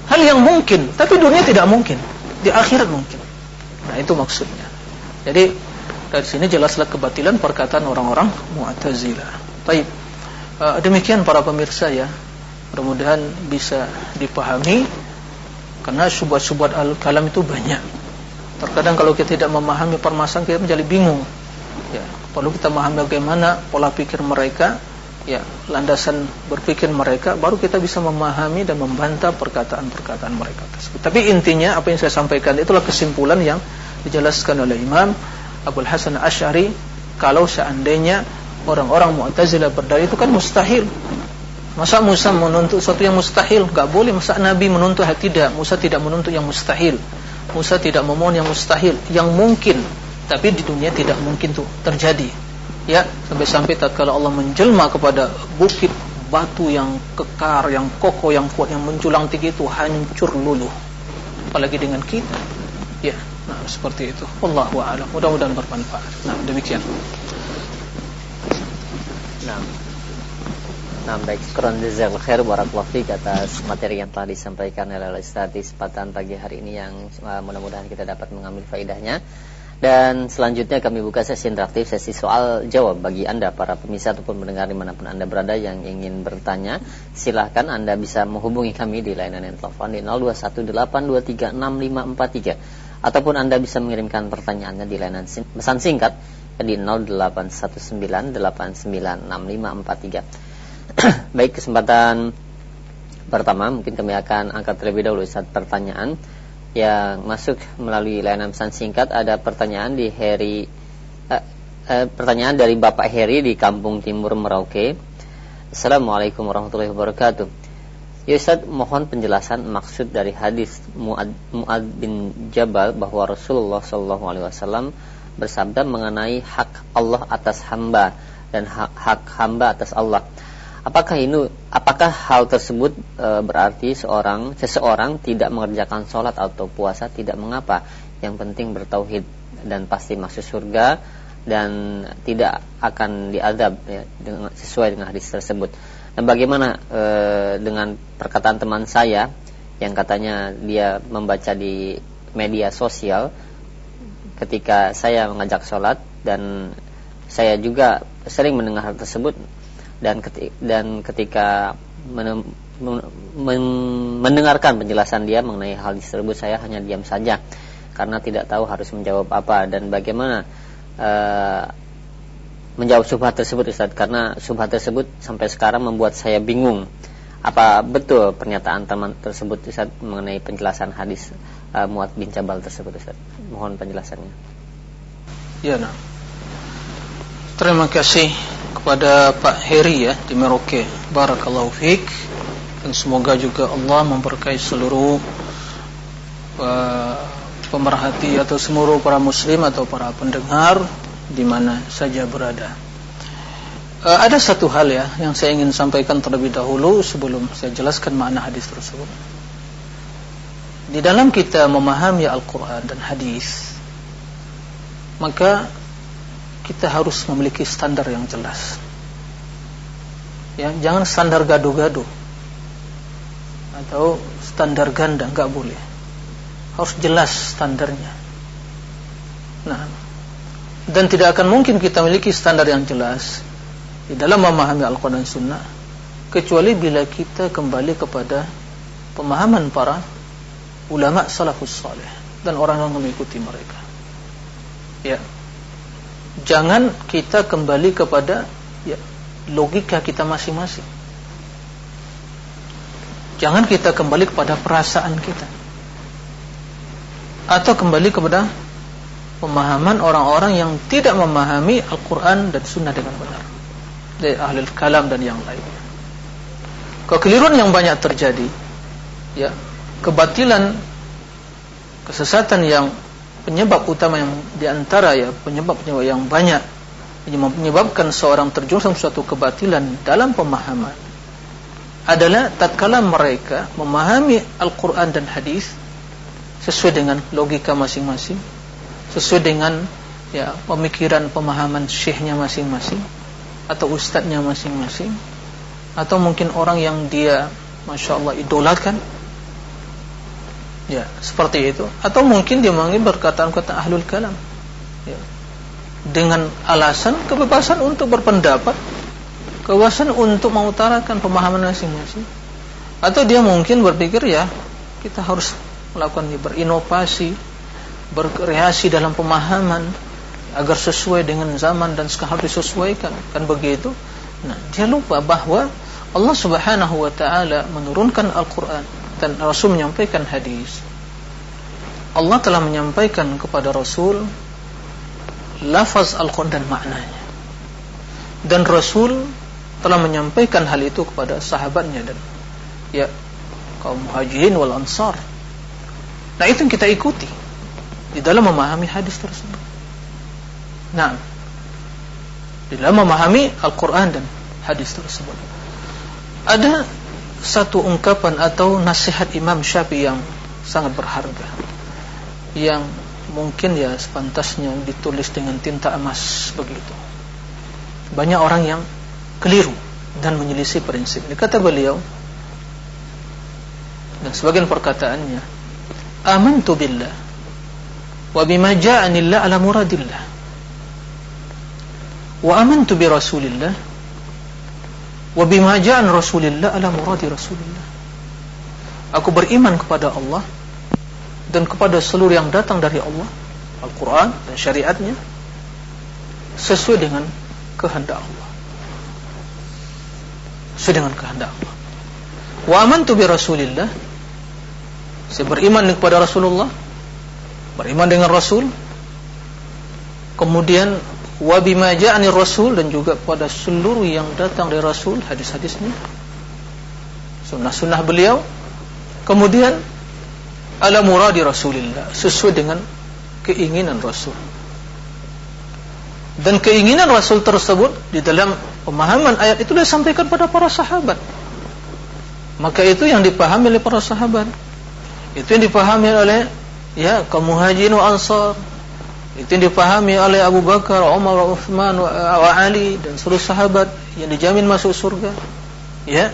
Hal yang mungkin, tapi dunia tidak mungkin. Di akhirat mungkin. Nah, itu maksudnya. Jadi dari sini jelaslah kebatilan perkataan orang-orang Mu'tazilah. Baik. Uh, demikian para pemirsa ya. Mudah-mudahan bisa dipahami karena subat-subat al-kalam itu banyak Terkadang kalau kita tidak memahami permasalahan kita menjadi bingung. Ya, perlu kita memahami bagaimana pola pikir mereka, ya, landasan berpikir mereka, baru kita bisa memahami dan membantah perkataan-perkataan mereka tersebut. Tapi intinya apa yang saya sampaikan itulah kesimpulan yang dijelaskan oleh Imam Abdul Hasan Ash'ari kalau seandainya orang-orang Mu'tazilah berdalil itu kan mustahil. Masa Musa menuntut sesuatu yang mustahil? Gak boleh. Masa Nabi menuntut hal tidak? Musa tidak menuntut yang mustahil. Musa tidak memohon yang mustahil, yang mungkin, tapi di dunia tidak mungkin tuh terjadi. Ya, sampai-sampai tatkala Allah menjelma kepada bukit batu yang kekar, yang kokoh, yang kuat, yang menjulang tinggi itu hancur luluh. Apalagi dengan kita. Ya, nah seperti itu. Wallahu a'lam. Mudah-mudahan bermanfaat. Nah, demikian. Nah. Nah, baik, jazakallahu khair barakallahu fiik atas materi yang telah disampaikan oleh Ustaz di kesempatan pagi hari ini yang uh, mudah-mudahan kita dapat mengambil faedahnya. Dan selanjutnya kami buka sesi interaktif, sesi soal jawab bagi Anda para pemirsa ataupun mendengar di mana pun Anda berada yang ingin bertanya. Silahkan Anda bisa menghubungi kami di layanan telepon di 0218236543 ataupun Anda bisa mengirimkan pertanyaannya di layanan pesan singkat di 0819896543. Baik kesempatan pertama mungkin kami akan angkat terlebih dahulu saat pertanyaan yang masuk melalui layanan pesan singkat ada pertanyaan di Heri eh, eh, pertanyaan dari Bapak Heri di Kampung Timur Merauke. Assalamualaikum warahmatullahi wabarakatuh. Ya Ustaz, mohon penjelasan maksud dari hadis Muad, Muad bin Jabal bahwa Rasulullah Shallallahu Alaihi Wasallam bersabda mengenai hak Allah atas hamba dan hak, hak hamba atas Allah. Apakah ini apakah hal tersebut e, berarti seorang seseorang tidak mengerjakan sholat atau puasa tidak mengapa, yang penting bertauhid dan pasti masuk surga dan tidak akan diadab ya, dengan, sesuai dengan hadis tersebut. Dan bagaimana e, dengan perkataan teman saya yang katanya dia membaca di media sosial ketika saya mengajak sholat dan saya juga sering mendengar hal tersebut dan ketika, dan ketika men, men, mendengarkan penjelasan dia mengenai hal tersebut saya hanya diam saja karena tidak tahu harus menjawab apa dan bagaimana uh, menjawab subhat tersebut Ustaz karena subhat tersebut sampai sekarang membuat saya bingung apa betul pernyataan teman tersebut Ustaz mengenai penjelasan hadis uh, Muad bin Jabal tersebut Ustaz. Mohon penjelasannya. Ya, nah. Terima kasih kepada Pak Heri ya di Merauke. Barakallahu fiik. Dan semoga juga Allah memberkahi seluruh uh, pemerhati atau seluruh para muslim atau para pendengar di mana saja berada. Uh, ada satu hal ya yang saya ingin sampaikan terlebih dahulu sebelum saya jelaskan makna hadis tersebut. Di dalam kita memahami Al-Quran dan hadis, maka kita harus memiliki standar yang jelas. Ya, jangan standar gaduh-gaduh atau standar ganda, nggak boleh. Harus jelas standarnya. Nah, dan tidak akan mungkin kita memiliki standar yang jelas di dalam memahami Al-Quran dan Sunnah kecuali bila kita kembali kepada pemahaman para ulama salafus saleh dan orang yang mengikuti mereka. Ya. Jangan kita kembali kepada ya, logika kita masing-masing. Jangan kita kembali kepada perasaan kita. Atau kembali kepada pemahaman orang-orang yang tidak memahami Al-Quran dan Sunnah dengan benar. Dari ahli kalam dan yang lainnya. Kekeliruan yang banyak terjadi, ya, kebatilan, kesesatan yang penyebab utama yang di antara ya penyebab-penyebab yang banyak yang menyebabkan seorang terjerumus suatu kebatilan dalam pemahaman adalah tatkala mereka memahami Al-Quran dan Hadis sesuai dengan logika masing-masing, sesuai dengan ya pemikiran pemahaman syekhnya masing-masing atau ustadznya masing-masing atau mungkin orang yang dia masya Allah idolakan Ya, seperti itu. Atau mungkin dia mengambil berkataan kata ahlul kalam. Ya. Dengan alasan kebebasan untuk berpendapat, kebebasan untuk mengutarakan pemahaman masing-masing. Atau dia mungkin berpikir ya, kita harus melakukan berinovasi, berkreasi dalam pemahaman agar sesuai dengan zaman dan sekarang disesuaikan. Kan begitu? Nah, dia lupa bahwa Allah Subhanahu wa taala menurunkan Al-Qur'an dan Rasul menyampaikan hadis. Allah telah menyampaikan kepada Rasul lafaz Al-Quran dan maknanya. Dan Rasul telah menyampaikan hal itu kepada sahabatnya dan ya kaum muhajirin wal ansar. Nah itu yang kita ikuti di dalam memahami hadis tersebut. Nah di dalam memahami Al-Quran dan hadis tersebut. Ada satu ungkapan atau nasihat Imam Syafi'i yang sangat berharga yang mungkin ya sepantasnya ditulis dengan tinta emas begitu. Banyak orang yang keliru dan menyelisih prinsip. Ini kata beliau dan sebagian perkataannya, "Amantu billah wa bima ja'ani Allah ala muradillah." Wa amantu bi Rasulillah wa Rasulillah ala muradi Rasulillah. Aku beriman kepada Allah dan kepada seluruh yang datang dari Allah, Al-Quran dan syariatnya sesuai dengan kehendak Allah. Sesuai dengan kehendak Allah. Wa bi Rasulillah. Saya beriman kepada Rasulullah, beriman dengan Rasul. Kemudian wa bima ja'ani rasul dan juga pada seluruh yang datang dari rasul hadis-hadisnya. Sunnah-sunnah beliau. Kemudian ala muradi rasulillah sesuai dengan keinginan rasul. Dan keinginan rasul tersebut di dalam pemahaman ayat itu disampaikan pada para sahabat. Maka itu yang dipahami oleh para sahabat. Itu yang dipahami oleh ya kaum muhajirin ansar itu yang dipahami oleh Abu Bakar, Umar, Uthman, wa Ali dan seluruh sahabat yang dijamin masuk surga. Ya.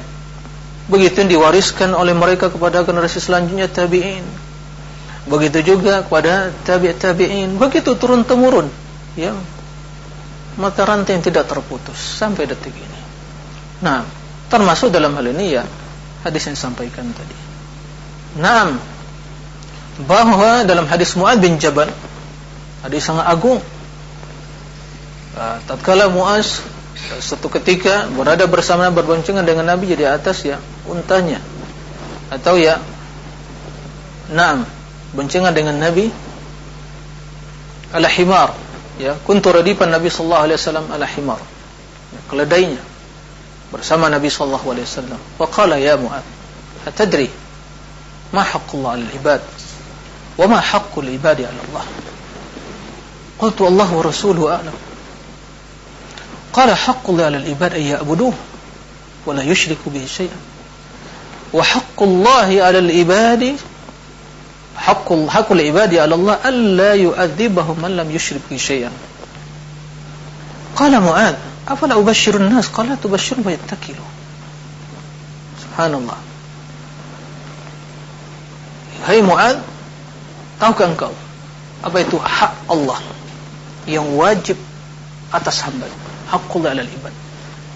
Begitu yang diwariskan oleh mereka kepada generasi selanjutnya tabi'in. Begitu juga kepada tabi' tabi'in. Begitu turun temurun. Ya. Mata rantai yang tidak terputus sampai detik ini. Nah, termasuk dalam hal ini ya hadis yang disampaikan tadi. Naam. Bahwa dalam hadis Mu'ad bin Jabal hadis sangat agung. Uh, tatkala Muaz satu ketika berada bersama berboncengan dengan Nabi di atas ya untanya. Atau ya Naam boncengan dengan Nabi ala himar ya kuntu radipan Nabi sallallahu alaihi wasallam ala himar ya, keledainya bersama Nabi sallallahu alaihi wasallam. Ya Mu'ad atadri ma haqqullah 'ala al-ibad wa ma haqqul ibadi 'ala Allah Allah wa rasuluhu a'lam قال حق الله على العباد أن يعبدوه ولا يشركوا به شيئا. وحق الله على العباد حق حق العباد على الله ألا يؤذبهم من لم يشرك به شيئا. قال معاذ أفلا أبشر الناس؟ قال لا تبشرهم ويتكلوا. سبحان الله. Hai Mu'ad Tahukah engkau Apa itu hak Allah Yang wajib atas hamba Hakul alal ibad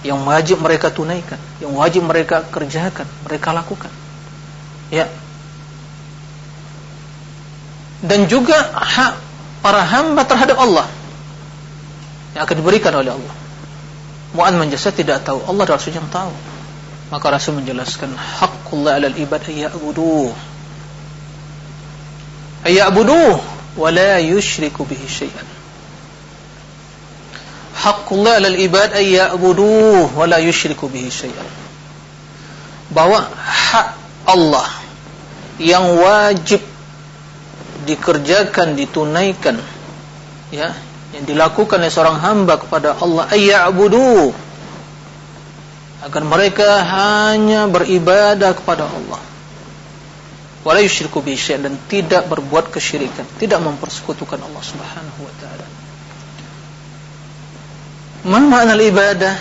Yang wajib mereka tunaikan Yang wajib mereka kerjakan Mereka lakukan Ya dan juga hak para hamba terhadap Allah yang akan diberikan oleh Allah. Mu'ad menjasa tidak tahu, Allah Rasul yang tahu. Maka Rasul menjelaskan haqqullah 'alal ibad ayya'buduh. Ayya'buduh wa la yusyriku bihi syai'an. Haqqullah 'alal ibad ayya'buduh wa la yusyriku bihi syai'an. Bahwa hak Allah yang wajib dikerjakan, ditunaikan ya, yang dilakukan oleh seorang hamba kepada Allah ayya'budu agar mereka hanya beribadah kepada Allah wala yusyriku bi dan tidak berbuat kesyirikan, tidak mempersekutukan Allah Subhanahu wa taala. Makna ibadah?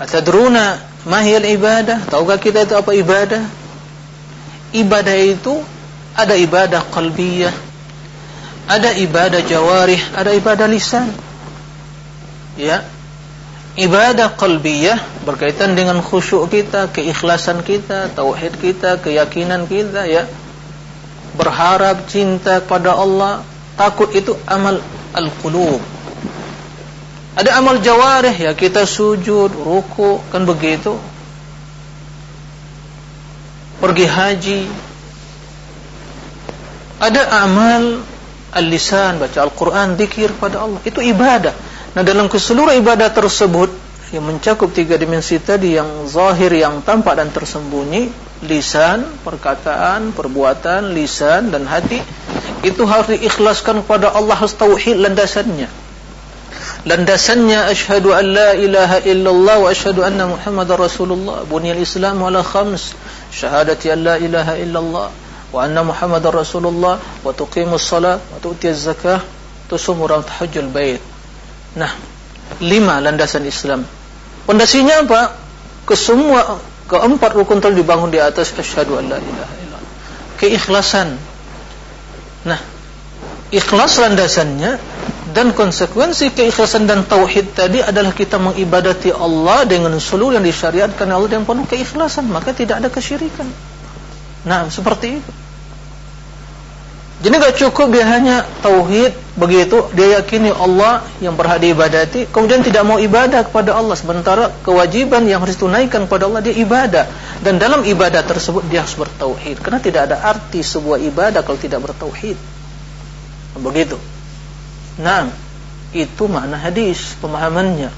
Atadruna ma hiya ibadah? Tahukah kita itu apa ibadah? ibadah itu ada ibadah qalbiyah, ada ibadah jawarih, ada ibadah lisan. Ya. Ibadah qalbiyah berkaitan dengan khusyuk kita, keikhlasan kita, tauhid kita, keyakinan kita ya. Berharap cinta kepada Allah, takut itu amal al-qulub. Ada amal jawarih ya kita sujud, ruku, kan begitu. Pergi haji. Ada amal al-lisan baca Al-Quran zikir pada Allah. Itu ibadah. Nah dalam ke seluruh ibadah tersebut yang mencakup tiga dimensi tadi yang zahir yang tampak dan tersembunyi lisan, perkataan, perbuatan, lisan dan hati itu harus diikhlaskan kepada Allah harus tauhid landasannya. Landasannya asyhadu an la ilaha illallah wa asyhadu anna muhammadar rasulullah. Bunyal islam ala khams. Syahadati an la ilaha illallah wa anna muhammadar rasulullah. Wa tuqimus salat wa tu'tiyaz zakah tusum wa tahajjul bait. Nah lima landasan Islam. Pondasinya apa? Kesemua keempat rukun telah dibangun di atas asyhadu an la ilaha illallah. Keikhlasan nah ikhlas landasannya dan konsekuensi keikhlasan dan tauhid tadi adalah kita mengibadati Allah dengan seluruh yang disyariatkan Allah dengan penuh keikhlasan maka tidak ada kesyirikan. Nah seperti itu jadi gak cukup dia hanya tauhid begitu dia yakini Allah yang berhak diibadati kemudian tidak mau ibadah kepada Allah. Sementara kewajiban yang harus tunaikan kepada Allah dia ibadah. Dan dalam ibadah tersebut dia harus bertauhid. Karena tidak ada arti sebuah ibadah kalau tidak bertauhid. Begitu. Nah, itu makna hadis pemahamannya.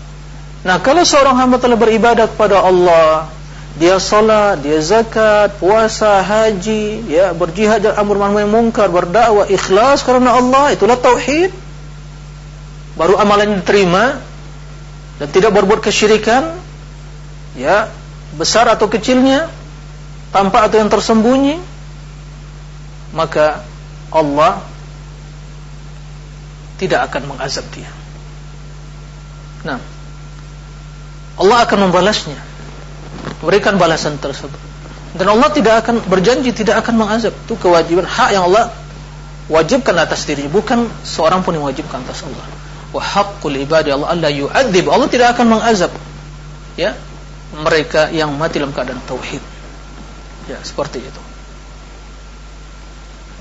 Nah, kalau seorang hamba telah beribadah kepada Allah, dia salat, dia zakat, puasa, haji, ya, berjihad dan amar ma'ruf munkar, berdakwah ikhlas karena Allah, itulah tauhid. Baru amalan diterima dan tidak berbuat kesyirikan, ya, besar atau kecilnya, tampak atau yang tersembunyi, maka Allah tidak akan mengazab dia. Nah, Allah akan membalasnya, memberikan balasan tersebut. Dan Allah tidak akan berjanji tidak akan mengazab. Itu kewajiban hak yang Allah wajibkan atas dirinya, bukan seorang pun yang wajibkan atas Allah. Wa haqqul ibadi Allah. Allah tidak akan mengazab. Ya, mereka yang mati dalam keadaan tauhid. Ya, seperti itu.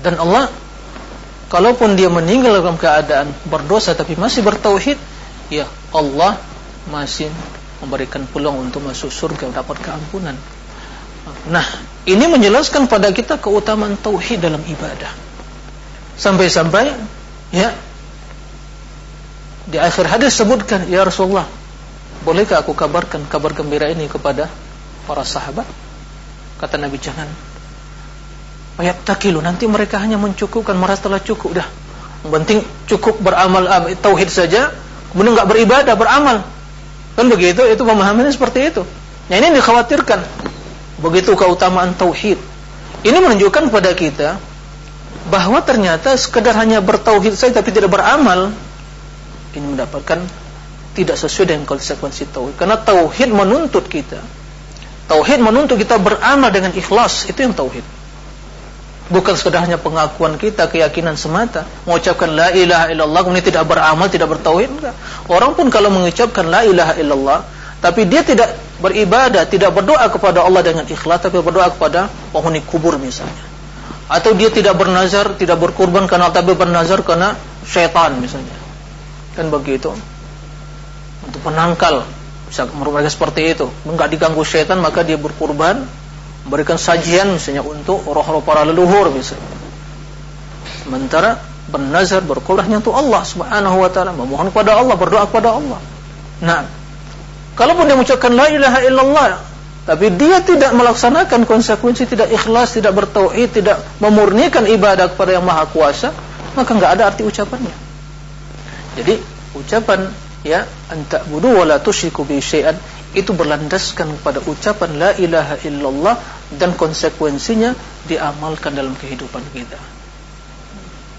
Dan Allah kalaupun dia meninggal dalam keadaan berdosa tapi masih bertauhid, ya Allah masih memberikan peluang untuk masuk surga dapat keampunan. Nah, Ini menjelaskan pada kita keutamaan tauhid dalam ibadah. Sampai-sampai ya di akhir hadis sebutkan ya Rasulullah, bolehkah aku kabarkan kabar gembira ini kepada para sahabat? Kata Nabi jangan. Ayat takilu nanti mereka hanya mencukupkan merasa telah cukup dah. Penting cukup beramal tauhid saja, kemudian nggak beribadah, beramal. Kan begitu? Itu pemahamannya seperti itu. Nah ini dikhawatirkan. Begitu keutamaan tauhid. Ini menunjukkan kepada kita bahwa ternyata sekedar hanya bertauhid saja tapi tidak beramal ini mendapatkan tidak sesuai dengan konsekuensi tauhid. Karena tauhid menuntut kita. Tauhid menuntut kita beramal dengan ikhlas, itu yang tauhid. Bukan sekedar hanya pengakuan kita, keyakinan semata. Mengucapkan la ilaha illallah, kemudian tidak beramal, tidak bertauhid. Enggak. Orang pun kalau mengucapkan la ilaha illallah, tapi dia tidak beribadah, tidak berdoa kepada Allah dengan ikhlas, tapi berdoa kepada penghuni kubur misalnya. Atau dia tidak bernazar, tidak berkurban karena tapi bernazar karena syaitan misalnya. Kan begitu. Untuk menangkal bisa mereka seperti itu. Enggak diganggu syaitan maka dia berkurban, memberikan sajian misalnya untuk roh-roh para leluhur misalnya. Sementara bernazar berkurbannya untuk Allah Subhanahu wa taala, memohon kepada Allah, berdoa kepada Allah. Nah, Kalaupun dia mengucapkan la ilaha illallah, tapi dia tidak melaksanakan konsekuensi, tidak ikhlas, tidak bertauhid, tidak memurnikan ibadah kepada yang maha kuasa, maka nggak ada arti ucapannya. Jadi ucapan ya anta budu wa la tusyriku bi syai'an itu berlandaskan kepada ucapan la ilaha illallah dan konsekuensinya diamalkan dalam kehidupan kita.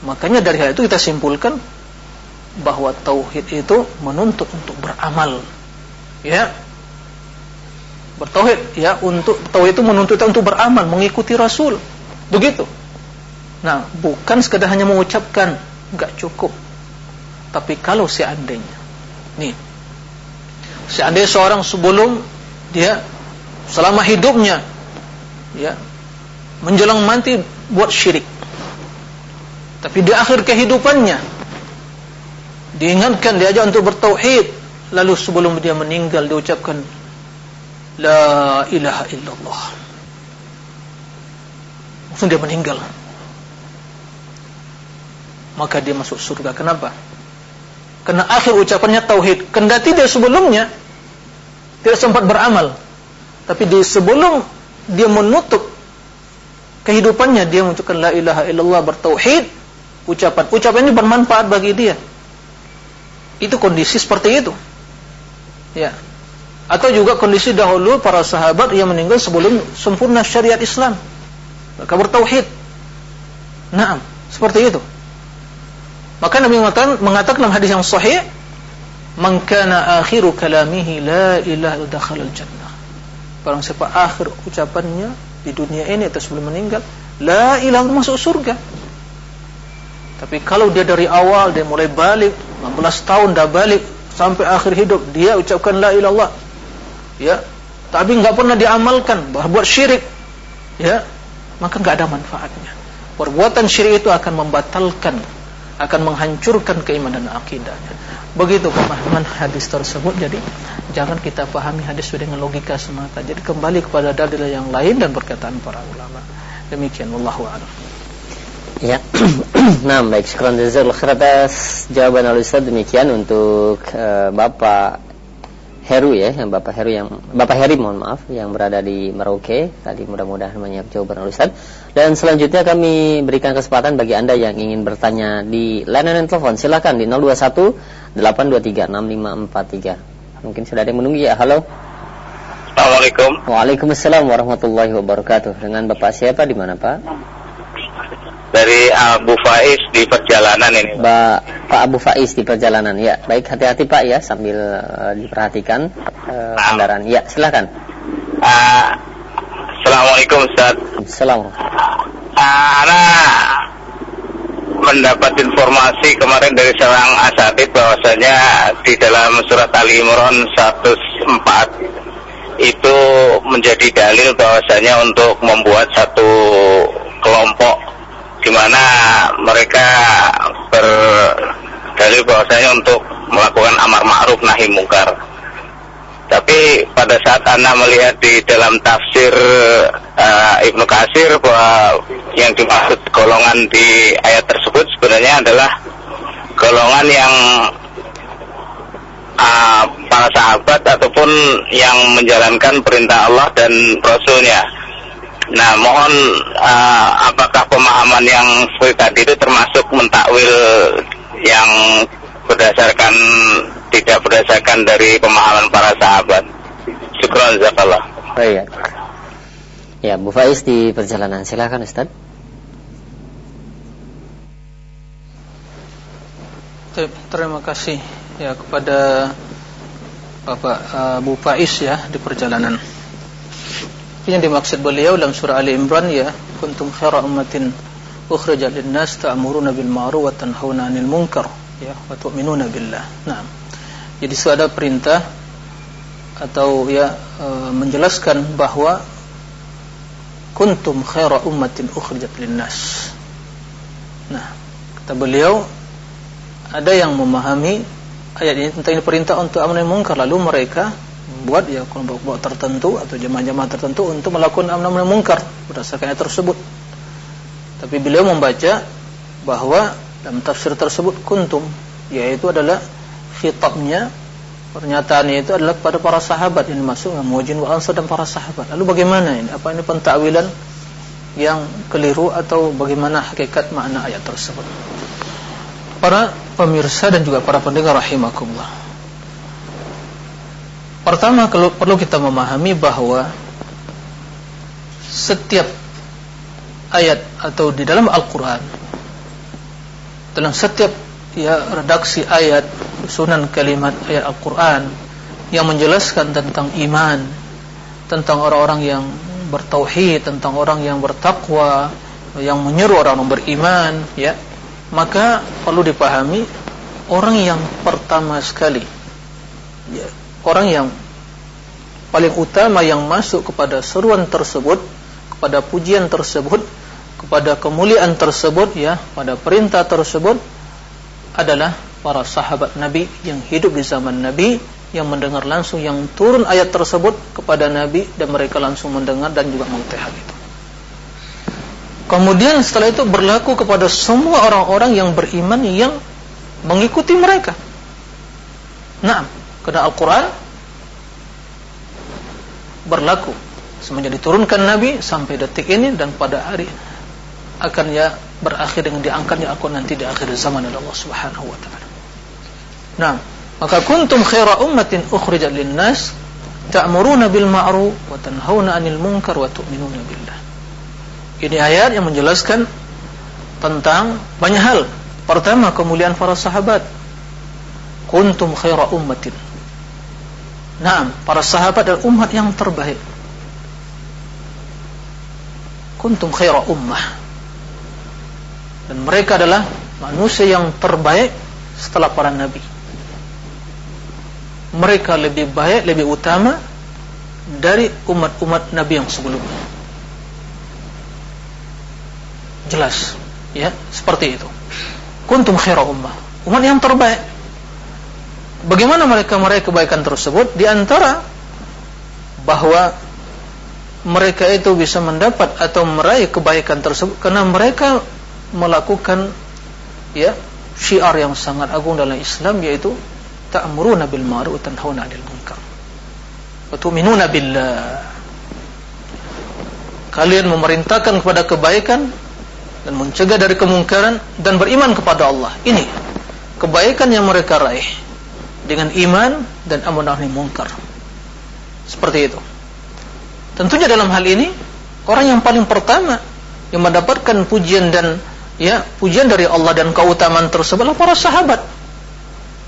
Makanya dari hal itu kita simpulkan bahwa tauhid itu menuntut untuk beramal. Ya. Bertauhid ya untuk tauhid itu menuntut kita untuk beramal mengikuti Rasul. Begitu. Nah bukan sekadar hanya mengucapkan nggak cukup. Tapi kalau seandainya nih seandainya seorang sebelum dia selama hidupnya ya. Menjelang mati buat syirik. Tapi di akhir kehidupannya diingatkan diajak untuk bertauhid. Lalu sebelum dia meninggal diucapkan La ilaha illallah. Langsung dia meninggal. Maka dia masuk surga. Kenapa? Karena akhir ucapannya tauhid. Kendati dia sebelumnya Tidak sempat beramal. Tapi di sebelum dia menutup Kehidupannya dia mengucapkan La ilaha illallah bertauhid Ucapan Ucapan ini bermanfaat bagi dia Itu kondisi seperti itu Ya. Atau juga kondisi dahulu para sahabat yang meninggal sebelum sempurna syariat Islam. Mereka bertauhid. Naam, seperti itu. Maka Nabi mengatakan, mengatakan dalam hadis yang sahih, "Man kana akhiru kalamihi la ilaha illa dakhalal jannah." Barang siapa akhir ucapannya di dunia ini atau sebelum meninggal, la ilaha masuk surga. Tapi kalau dia dari awal dia mulai balik 15 tahun dah balik sampai akhir hidup dia ucapkan la ilallah ya. Tapi nggak pernah diamalkan buat syirik. Ya. Maka nggak ada manfaatnya. Perbuatan syirik itu akan membatalkan akan menghancurkan keimanan dan akidahnya begitu pemahaman hadis tersebut jadi jangan kita pahami hadis dengan logika semata jadi kembali kepada dalil yang lain dan perkataan para ulama demikian wallahu a'lam Ya. nah, baik sekarang jazakallahu khair jawaban al Ustaz demikian untuk uh, Bapak Heru ya, yang Bapak Heru yang Bapak Heri mohon maaf yang berada di Merauke. Tadi mudah-mudahan menyiap jawaban Ustaz. Dan selanjutnya kami berikan kesempatan bagi Anda yang ingin bertanya di layanan telepon silakan di 021 823 6543. Mungkin sudah ada yang menunggu ya. Halo. Assalamualaikum. Waalaikumsalam warahmatullahi wabarakatuh. Dengan Bapak siapa di mana, Pak? dari Abu Faiz di perjalanan ini. Ba, Pak Abu Faiz di perjalanan. Ya, baik hati-hati Pak ya sambil uh, diperhatikan uh, kendaraan. Ya, silakan. Uh, Assalamualaikum Ustaz. Assalamualaikum. Uh, mendapat informasi kemarin dari seorang asatid bahwasanya di dalam surat Ali Imran 104 itu menjadi dalil bahwasanya untuk membuat satu kelompok di mana mereka berdalil bahwasanya untuk melakukan amar ma'ruf nahi mungkar. Tapi pada saat Anda melihat di dalam tafsir uh, Ibnu Kasir bahwa yang dimaksud golongan di ayat tersebut sebenarnya adalah golongan yang uh, para sahabat ataupun yang menjalankan perintah Allah dan Rasulnya. Nah, mohon uh, apakah pemahaman yang seperti tadi itu termasuk mentakwil yang berdasarkan tidak berdasarkan dari pemahaman para sahabat. Syukran jazakallah. Baik. Ya, Bu Faiz di perjalanan. Silakan Ustaz. Terima kasih ya kepada Bapak uh, Bu Faiz ya di perjalanan. Yang dimaksud beliau dalam surah Ali Imran ya, kuntum khaira ummatin ukhrijat lin-nas ta'muruna bil ma'ruf wa tanhauna 'anil munkar ya wa tu'minuna billah. Nah. Jadi ada perintah atau ya e, menjelaskan bahwa kuntum khaira ummatin ukhrijat linnas. Nah, kata beliau ada yang memahami ayat ini tentang perintah untuk amar mungkar lalu mereka buat ya kelompok-kelompok tertentu atau jemaah-jemaah tertentu untuk melakukan amar mungkar berdasarkan ayat tersebut. Tapi beliau membaca bahwa dalam tafsir tersebut kuntum yaitu adalah khitabnya pernyataannya itu adalah kepada para sahabat yang dimaksud Muhajin wa Ansar dan para sahabat. Lalu bagaimana ini? Apa ini pentakwilan yang keliru atau bagaimana hakikat makna ayat tersebut? Para pemirsa dan juga para pendengar rahimakumullah. Pertama perlu kita memahami bahwa setiap ayat atau di dalam Al-Qur'an dalam setiap ya redaksi ayat sunan kalimat ayat Al-Quran yang menjelaskan tentang iman tentang orang-orang yang bertauhid tentang orang yang bertakwa yang menyeru orang yang beriman ya. Maka perlu dipahami orang yang pertama sekali ya, orang yang paling utama yang masuk kepada seruan tersebut kepada pujian tersebut kepada kemuliaan tersebut ya pada perintah tersebut adalah para sahabat Nabi yang hidup di zaman Nabi yang mendengar langsung yang turun ayat tersebut kepada Nabi dan mereka langsung mendengar dan juga mengutihak itu. Kemudian setelah itu berlaku kepada semua orang-orang yang beriman yang mengikuti mereka. Nah, karena Al-Quran berlaku semenjak diturunkan Nabi sampai detik ini dan pada hari akan ya berakhir dengan diangkatnya aku nanti di akhir zaman oleh Allah Subhanahu wa taala. Nah, maka kuntum khaira ummatin ukhrijat lin-nas ta'muruna bil ma'ruf wa tanhauna 'anil munkar wa tu'minuna billah. Ini ayat yang menjelaskan tentang banyak hal. Pertama, kemuliaan para sahabat. Kuntum khaira ummatin. Nah, para sahabat adalah umat yang terbaik. Kuntum khaira ummah dan mereka adalah manusia yang terbaik setelah para nabi mereka lebih baik, lebih utama dari umat-umat nabi yang sebelumnya. Jelas ya, seperti itu. Kuntum khaira ummah. Umat yang terbaik. Bagaimana mereka meraih kebaikan tersebut? Di antara bahwa mereka itu bisa mendapat atau meraih kebaikan tersebut karena mereka melakukan ya syiar yang sangat agung dalam Islam yaitu ta'muruna bil ma'ruf wa tanhauna 'anil munkar wa tu'minuna billah. Kalian memerintahkan kepada kebaikan dan mencegah dari kemungkaran dan beriman kepada Allah. Ini kebaikan yang mereka raih dengan iman dan amar nahi munkar. Seperti itu. Tentunya dalam hal ini orang yang paling pertama yang mendapatkan pujian dan ya pujian dari Allah dan keutamaan tersebutlah para sahabat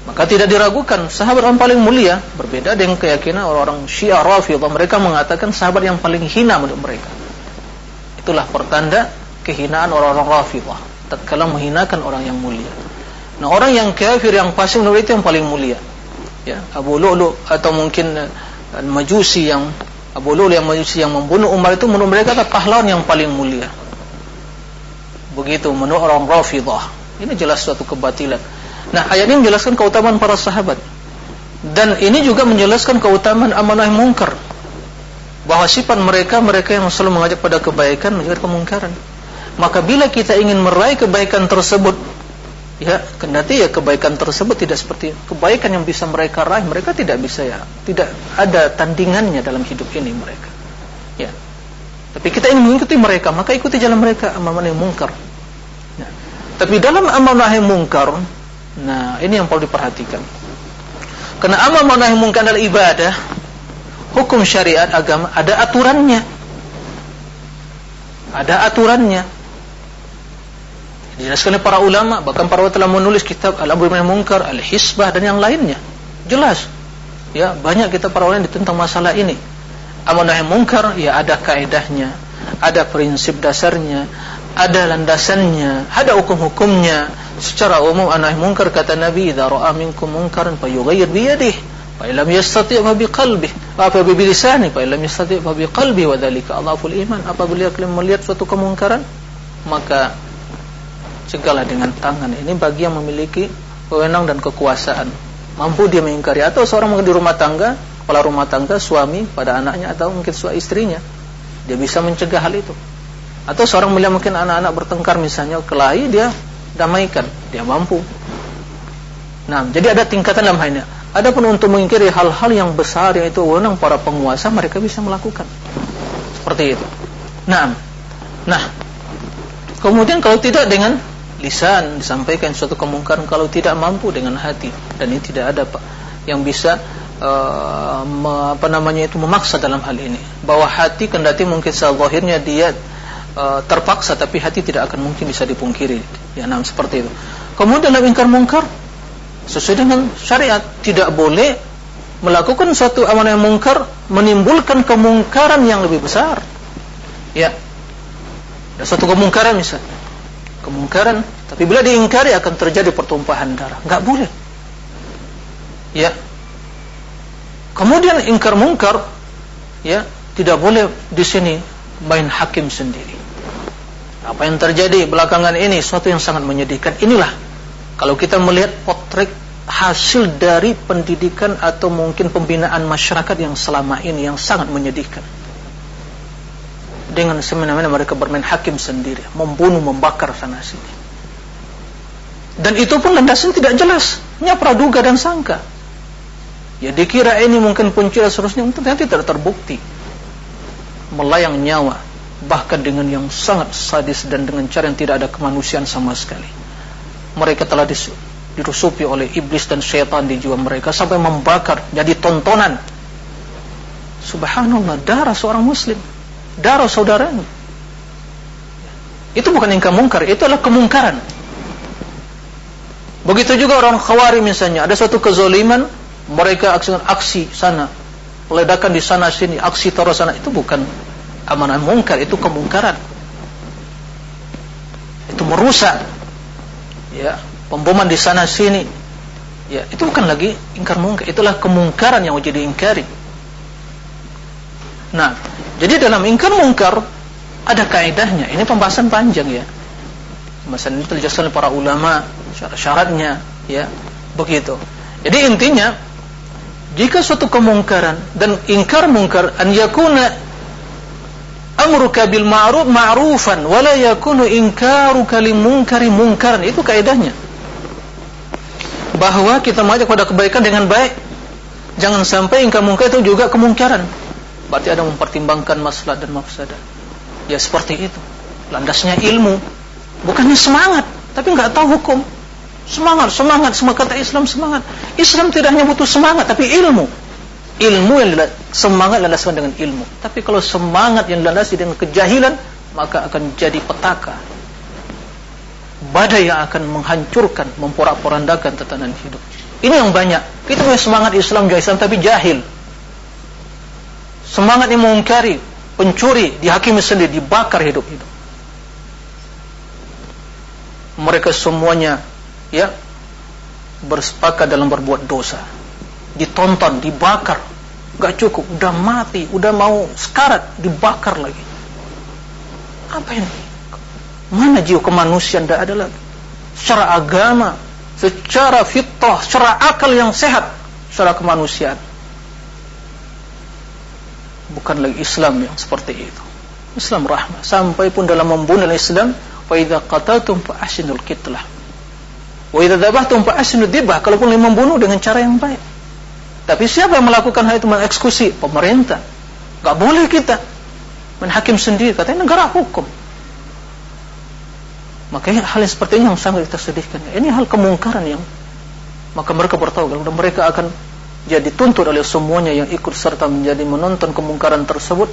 maka tidak diragukan sahabat yang paling mulia berbeda dengan keyakinan orang-orang Syiah Rafidhah mereka mengatakan sahabat yang paling hina menurut mereka. Itulah pertanda kehinaan orang-orang Rafidhah tatkala menghinakan orang yang mulia. Nah orang yang kafir yang pasti menurut itu yang paling mulia. Ya Abu Lu'lu atau mungkin uh, Majusi yang Abu Lu'lu yang Majusi yang membunuh Umar itu menurut mereka adalah pahlawan yang paling mulia. Begitu menurut orang Rafidah ini jelas suatu kebatilan nah ayat ini menjelaskan keutamaan para sahabat Dan ini juga menjelaskan keutamaan amanah mungkar. Bahwa sifat mereka, mereka yang selalu mengajak pada kebaikan, mencegah kemungkaran. Maka bila kita ingin meraih kebaikan tersebut, ya kendati ya kebaikan tersebut tidak seperti kebaikan yang bisa mereka raih, mereka tidak bisa ya, tidak ada tandingannya dalam hidup ini mereka. Ya. Tapi kita ingin mengikuti mereka, maka ikuti jalan mereka amanah mungkar. Ya. Tapi dalam amanah mungkar, nah ini yang perlu diperhatikan karena amal nahi mungkar adalah ibadah, hukum syariat agama ada aturannya. Ada aturannya. Dijelaskan oleh para ulama, bahkan para ulama telah menulis kitab Al-Amr bin Munkar, Al-Hisbah dan yang lainnya. Jelas. Ya, banyak kita para ulama tentang masalah ini. Amal nahi mungkar ya ada kaidahnya, ada prinsip dasarnya, ada landasannya, ada hukum-hukumnya. Secara umum anak mungkar kata Nabi, "Idza ra'a minkum munkaran fayughayyir bi yadihi, fa illam yastati' fa bi qalbihi, wa fa bi lisanihi, fa illam yastati' fa bi qalbihi wa dzalika adhaful iman." Apabila kalian melihat suatu kemungkaran, maka cegahlah dengan tangan. Ini bagi yang memiliki wewenang dan kekuasaan. Mampu dia mengingkari atau seorang mungkin di rumah tangga, kepala rumah tangga, suami pada anaknya atau mungkin suami istrinya. Dia bisa mencegah hal itu. Atau seorang melihat mungkin anak-anak bertengkar misalnya kelahi dia damaikan, dia mampu. Nah, jadi ada tingkatan dalam hal ini. Adapun untuk mengingkari hal-hal yang besar yaitu wewenang para penguasa mereka bisa melakukan. Seperti itu. Nah, nah, kemudian kalau tidak dengan lisan disampaikan suatu kemungkaran kalau tidak mampu dengan hati dan ini tidak ada pak yang bisa uh, apa namanya itu memaksa dalam hal ini bahwa hati kendati mungkin sezahirnya dia uh, terpaksa tapi hati tidak akan mungkin bisa dipungkiri. Ya, nah seperti itu. Kemudian dalam ingkar mungkar sesuai dengan syariat tidak boleh melakukan suatu amalan yang mungkar menimbulkan kemungkaran yang lebih besar. Ya. Ada suatu kemungkaran misalnya. Kemungkaran, tapi bila diingkari akan terjadi pertumpahan darah. Enggak boleh. Ya. Kemudian ingkar mungkar ya, tidak boleh di sini main hakim sendiri. Apa yang terjadi belakangan ini suatu yang sangat menyedihkan. Inilah kalau kita melihat potret hasil dari pendidikan atau mungkin pembinaan masyarakat yang selama ini yang sangat menyedihkan. Dengan semena-mena mereka bermain hakim sendiri, membunuh, membakar sana sini. Dan itu pun landasan tidak jelas, hanya praduga dan sangka. Ya dikira ini mungkin punca seterusnya, ternyata tidak terbukti. Melayang nyawa, bahkan dengan yang sangat sadis dan dengan cara yang tidak ada kemanusiaan sama sekali. Mereka telah dirusupi oleh iblis dan syaitan di jiwa mereka sampai membakar jadi tontonan. Subhanallah, darah seorang muslim, darah saudaranya. Itu bukan ingkar mungkar, itu adalah kemungkaran. Begitu juga orang khawari misalnya, ada suatu kezoliman, mereka aksi, aksi sana, ledakan di sana sini, aksi teror sana, itu bukan amanan mungkar itu kemungkaran. Itu merusak. Ya pemboman di sana sini. Ya itu bukan lagi ingkar mungkar itulah kemungkaran yang wajib diingkari. Nah jadi dalam ingkar mungkar ada kaidahnya. Ini pembahasan panjang ya. Pembahasan ini terjelaskan oleh para ulama syarat-syaratnya ya. Begitu. Jadi intinya jika suatu kemungkaran dan ingkar mungkar an yakuna amruka bil ma'ruf ma'rufan wa la yakunu inkaruka lil munkari munkaran. Itu kaidahnya. Bahwa kita mengajak pada kebaikan dengan baik. Jangan sampai ingkar mungkar itu juga kemungkaran. Berarti ada mempertimbangkan masalah dan mafsadah. Ya seperti itu. Landasnya ilmu. Bukannya semangat tapi nggak tahu hukum. Semangat semangat. Semua kata Islam semangat. Islam tidak hanya butuh semangat tapi ilmu ilmu yang semangat dilandaskan dengan ilmu. Tapi kalau semangat yang dilandasi dengan kejahilan, maka akan jadi petaka. Badai yang akan menghancurkan, memporak-porandakan tatanan hidup. Ini yang banyak. Kita punya semangat Islam juga Islam tapi jahil. Semangat yang mengungkari, pencuri, dihakimi sendiri, dibakar hidup-hidup. Mereka semuanya ya bersepakat dalam berbuat dosa ditonton, dibakar. Gak cukup, udah mati, udah mau sekarat, dibakar lagi. Apa ini? Mana jiwa kemanusiaan tidak ada lagi. Secara agama, secara fitrah, secara akal yang sehat, secara kemanusiaan. Bukan lagi Islam yang seperti itu. Islam rahmah. Sampai pun dalam membunuh Islam, wa idza qataltum fa ahsinul qitlah. Wa idza dzabhtum fa ahsinud dzibah. Kalaupun membunuh dengan cara yang baik. Tapi siapa yang melakukan hal itu mengeksekusi? Pemerintah. Gak boleh kita menhakim sendiri. Katanya negara hukum. Makanya hal yang seperti ini yang sangat kita sedihkan. Ini hal kemungkaran yang maka mereka bertahu dan mereka akan jadi tuntut oleh semuanya yang ikut serta menjadi menonton kemungkaran tersebut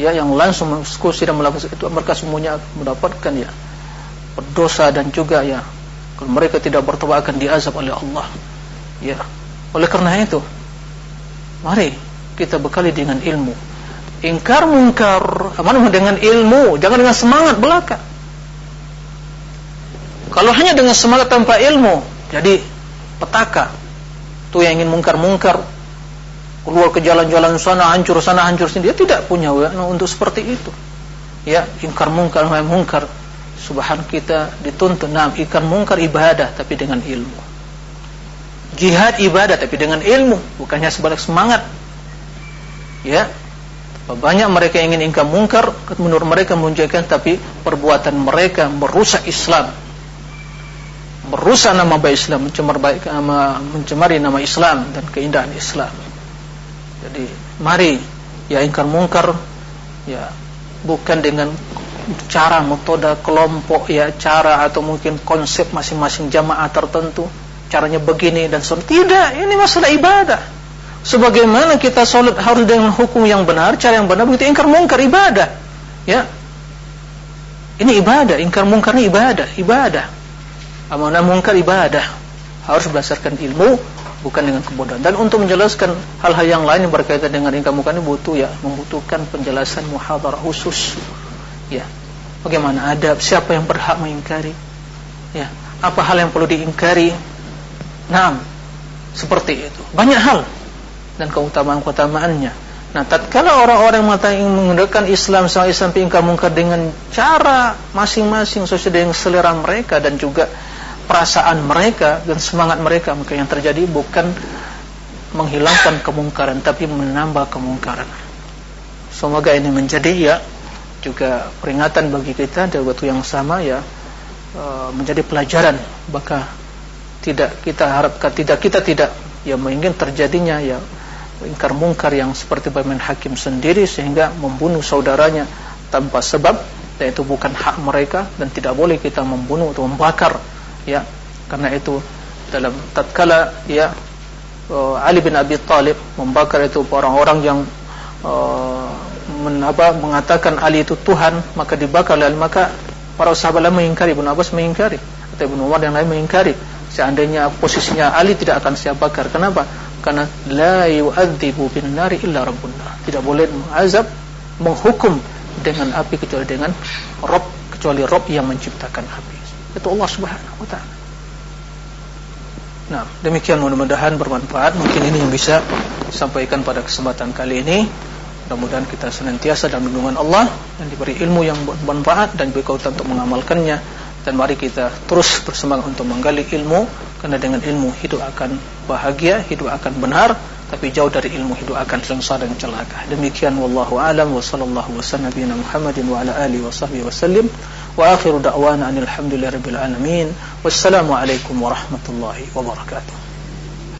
ya yang langsung mengeksekusi dan melakukan itu mereka semuanya mendapatkan ya berdosa dan juga ya kalau mereka tidak bertobat akan diazab oleh Allah ya oleh karena itu mari kita bekali dengan ilmu. Ingkar mungkar. Aman dengan ilmu? Jangan dengan semangat belaka. Kalau hanya dengan semangat tanpa ilmu jadi petaka. Tuh yang ingin mungkar-mungkar. Keluar ke jalan-jalan sana hancur sana hancur sini. Dia tidak punya wewenang untuk seperti itu. Ya ingkar mungkar mungkar. Subhan kita dituntut. Nah ingkar mungkar ibadah tapi dengan ilmu jihad ibadah tapi dengan ilmu bukannya sebagai semangat. Ya. Banyak mereka ingin ingkar mungkar menurut mereka menunjukkan tapi perbuatan mereka merusak Islam. Merusak nama baik Islam mencemar baik mencemari nama Islam dan keindahan Islam. Jadi mari ya ingkar mungkar ya bukan dengan cara metode kelompok ya cara atau mungkin konsep masing-masing jamaah tertentu caranya begini dan sebagainya tidak ini masalah ibadah sebagaimana kita sholat harus dengan hukum yang benar cara yang benar begitu ingkar mungkar ibadah ya ini ibadah ingkar mungkar ini ibadah ibadah amanah mungkar ibadah harus berdasarkan ilmu bukan dengan kebodohan. Dan untuk menjelaskan hal-hal yang lain yang berkaitan dengan ingkar muka ini butuh ya, membutuhkan penjelasan muhadarah khusus. Ya. Bagaimana adab, siapa yang berhak mengingkari? Ya, apa hal yang perlu diingkari? Nah, seperti itu. Banyak hal dan keutamaan-keutamaannya. Nah, tatkala orang-orang yang menggunakan Islam sama Islam ingkar mungkar dengan cara masing-masing sesuai dengan selera mereka dan juga perasaan mereka dan semangat mereka maka yang terjadi bukan menghilangkan kemungkaran tapi menambah kemungkaran semoga ini menjadi ya juga peringatan bagi kita di waktu yang sama ya e, menjadi pelajaran maka tidak kita harapkan tidak kita tidak. Ya ingin terjadinya ya ingkar mungkar yang seperti bermain hakim sendiri sehingga membunuh saudaranya tanpa sebab dan itu bukan hak mereka dan tidak boleh kita membunuh atau membakar ya. Karena itu dalam tatkala ya uh, Ali bin Abi Talib membakar itu orang-orang yang uh, men, apa, mengatakan Ali itu Tuhan maka dibakar. Oleh maka para sahabat lain mengingkari Ibnu Abbas mengingkari atau Ibnu Umar yang lain mengingkari seandainya posisinya Ali tidak akan siap bakar kenapa karena la yu'adzibu bin nari illa rabbun tidak boleh mengazab menghukum dengan api kecuali dengan Rob kecuali Rob yang menciptakan api itu Allah Subhanahu wa taala. Nah, demikian mudah-mudahan bermanfaat. Mungkin ini yang bisa sampaikan pada kesempatan kali ini. Mudah-mudahan kita senantiasa dalam lindungan Allah dan diberi ilmu yang bermanfaat dan diberi untuk mengamalkannya dan mari kita terus bersemangat untuk menggali ilmu karena dengan ilmu hidup akan bahagia hidup akan benar tapi jauh dari ilmu hidup akan sengsara dan celaka. Demikian wallahu alam wa sallallahu wasallam Muhammadin wa ala alihi wasallim wa akhiru da'wana alamin. Wassalamu alaikum warahmatullahi wabarakatuh.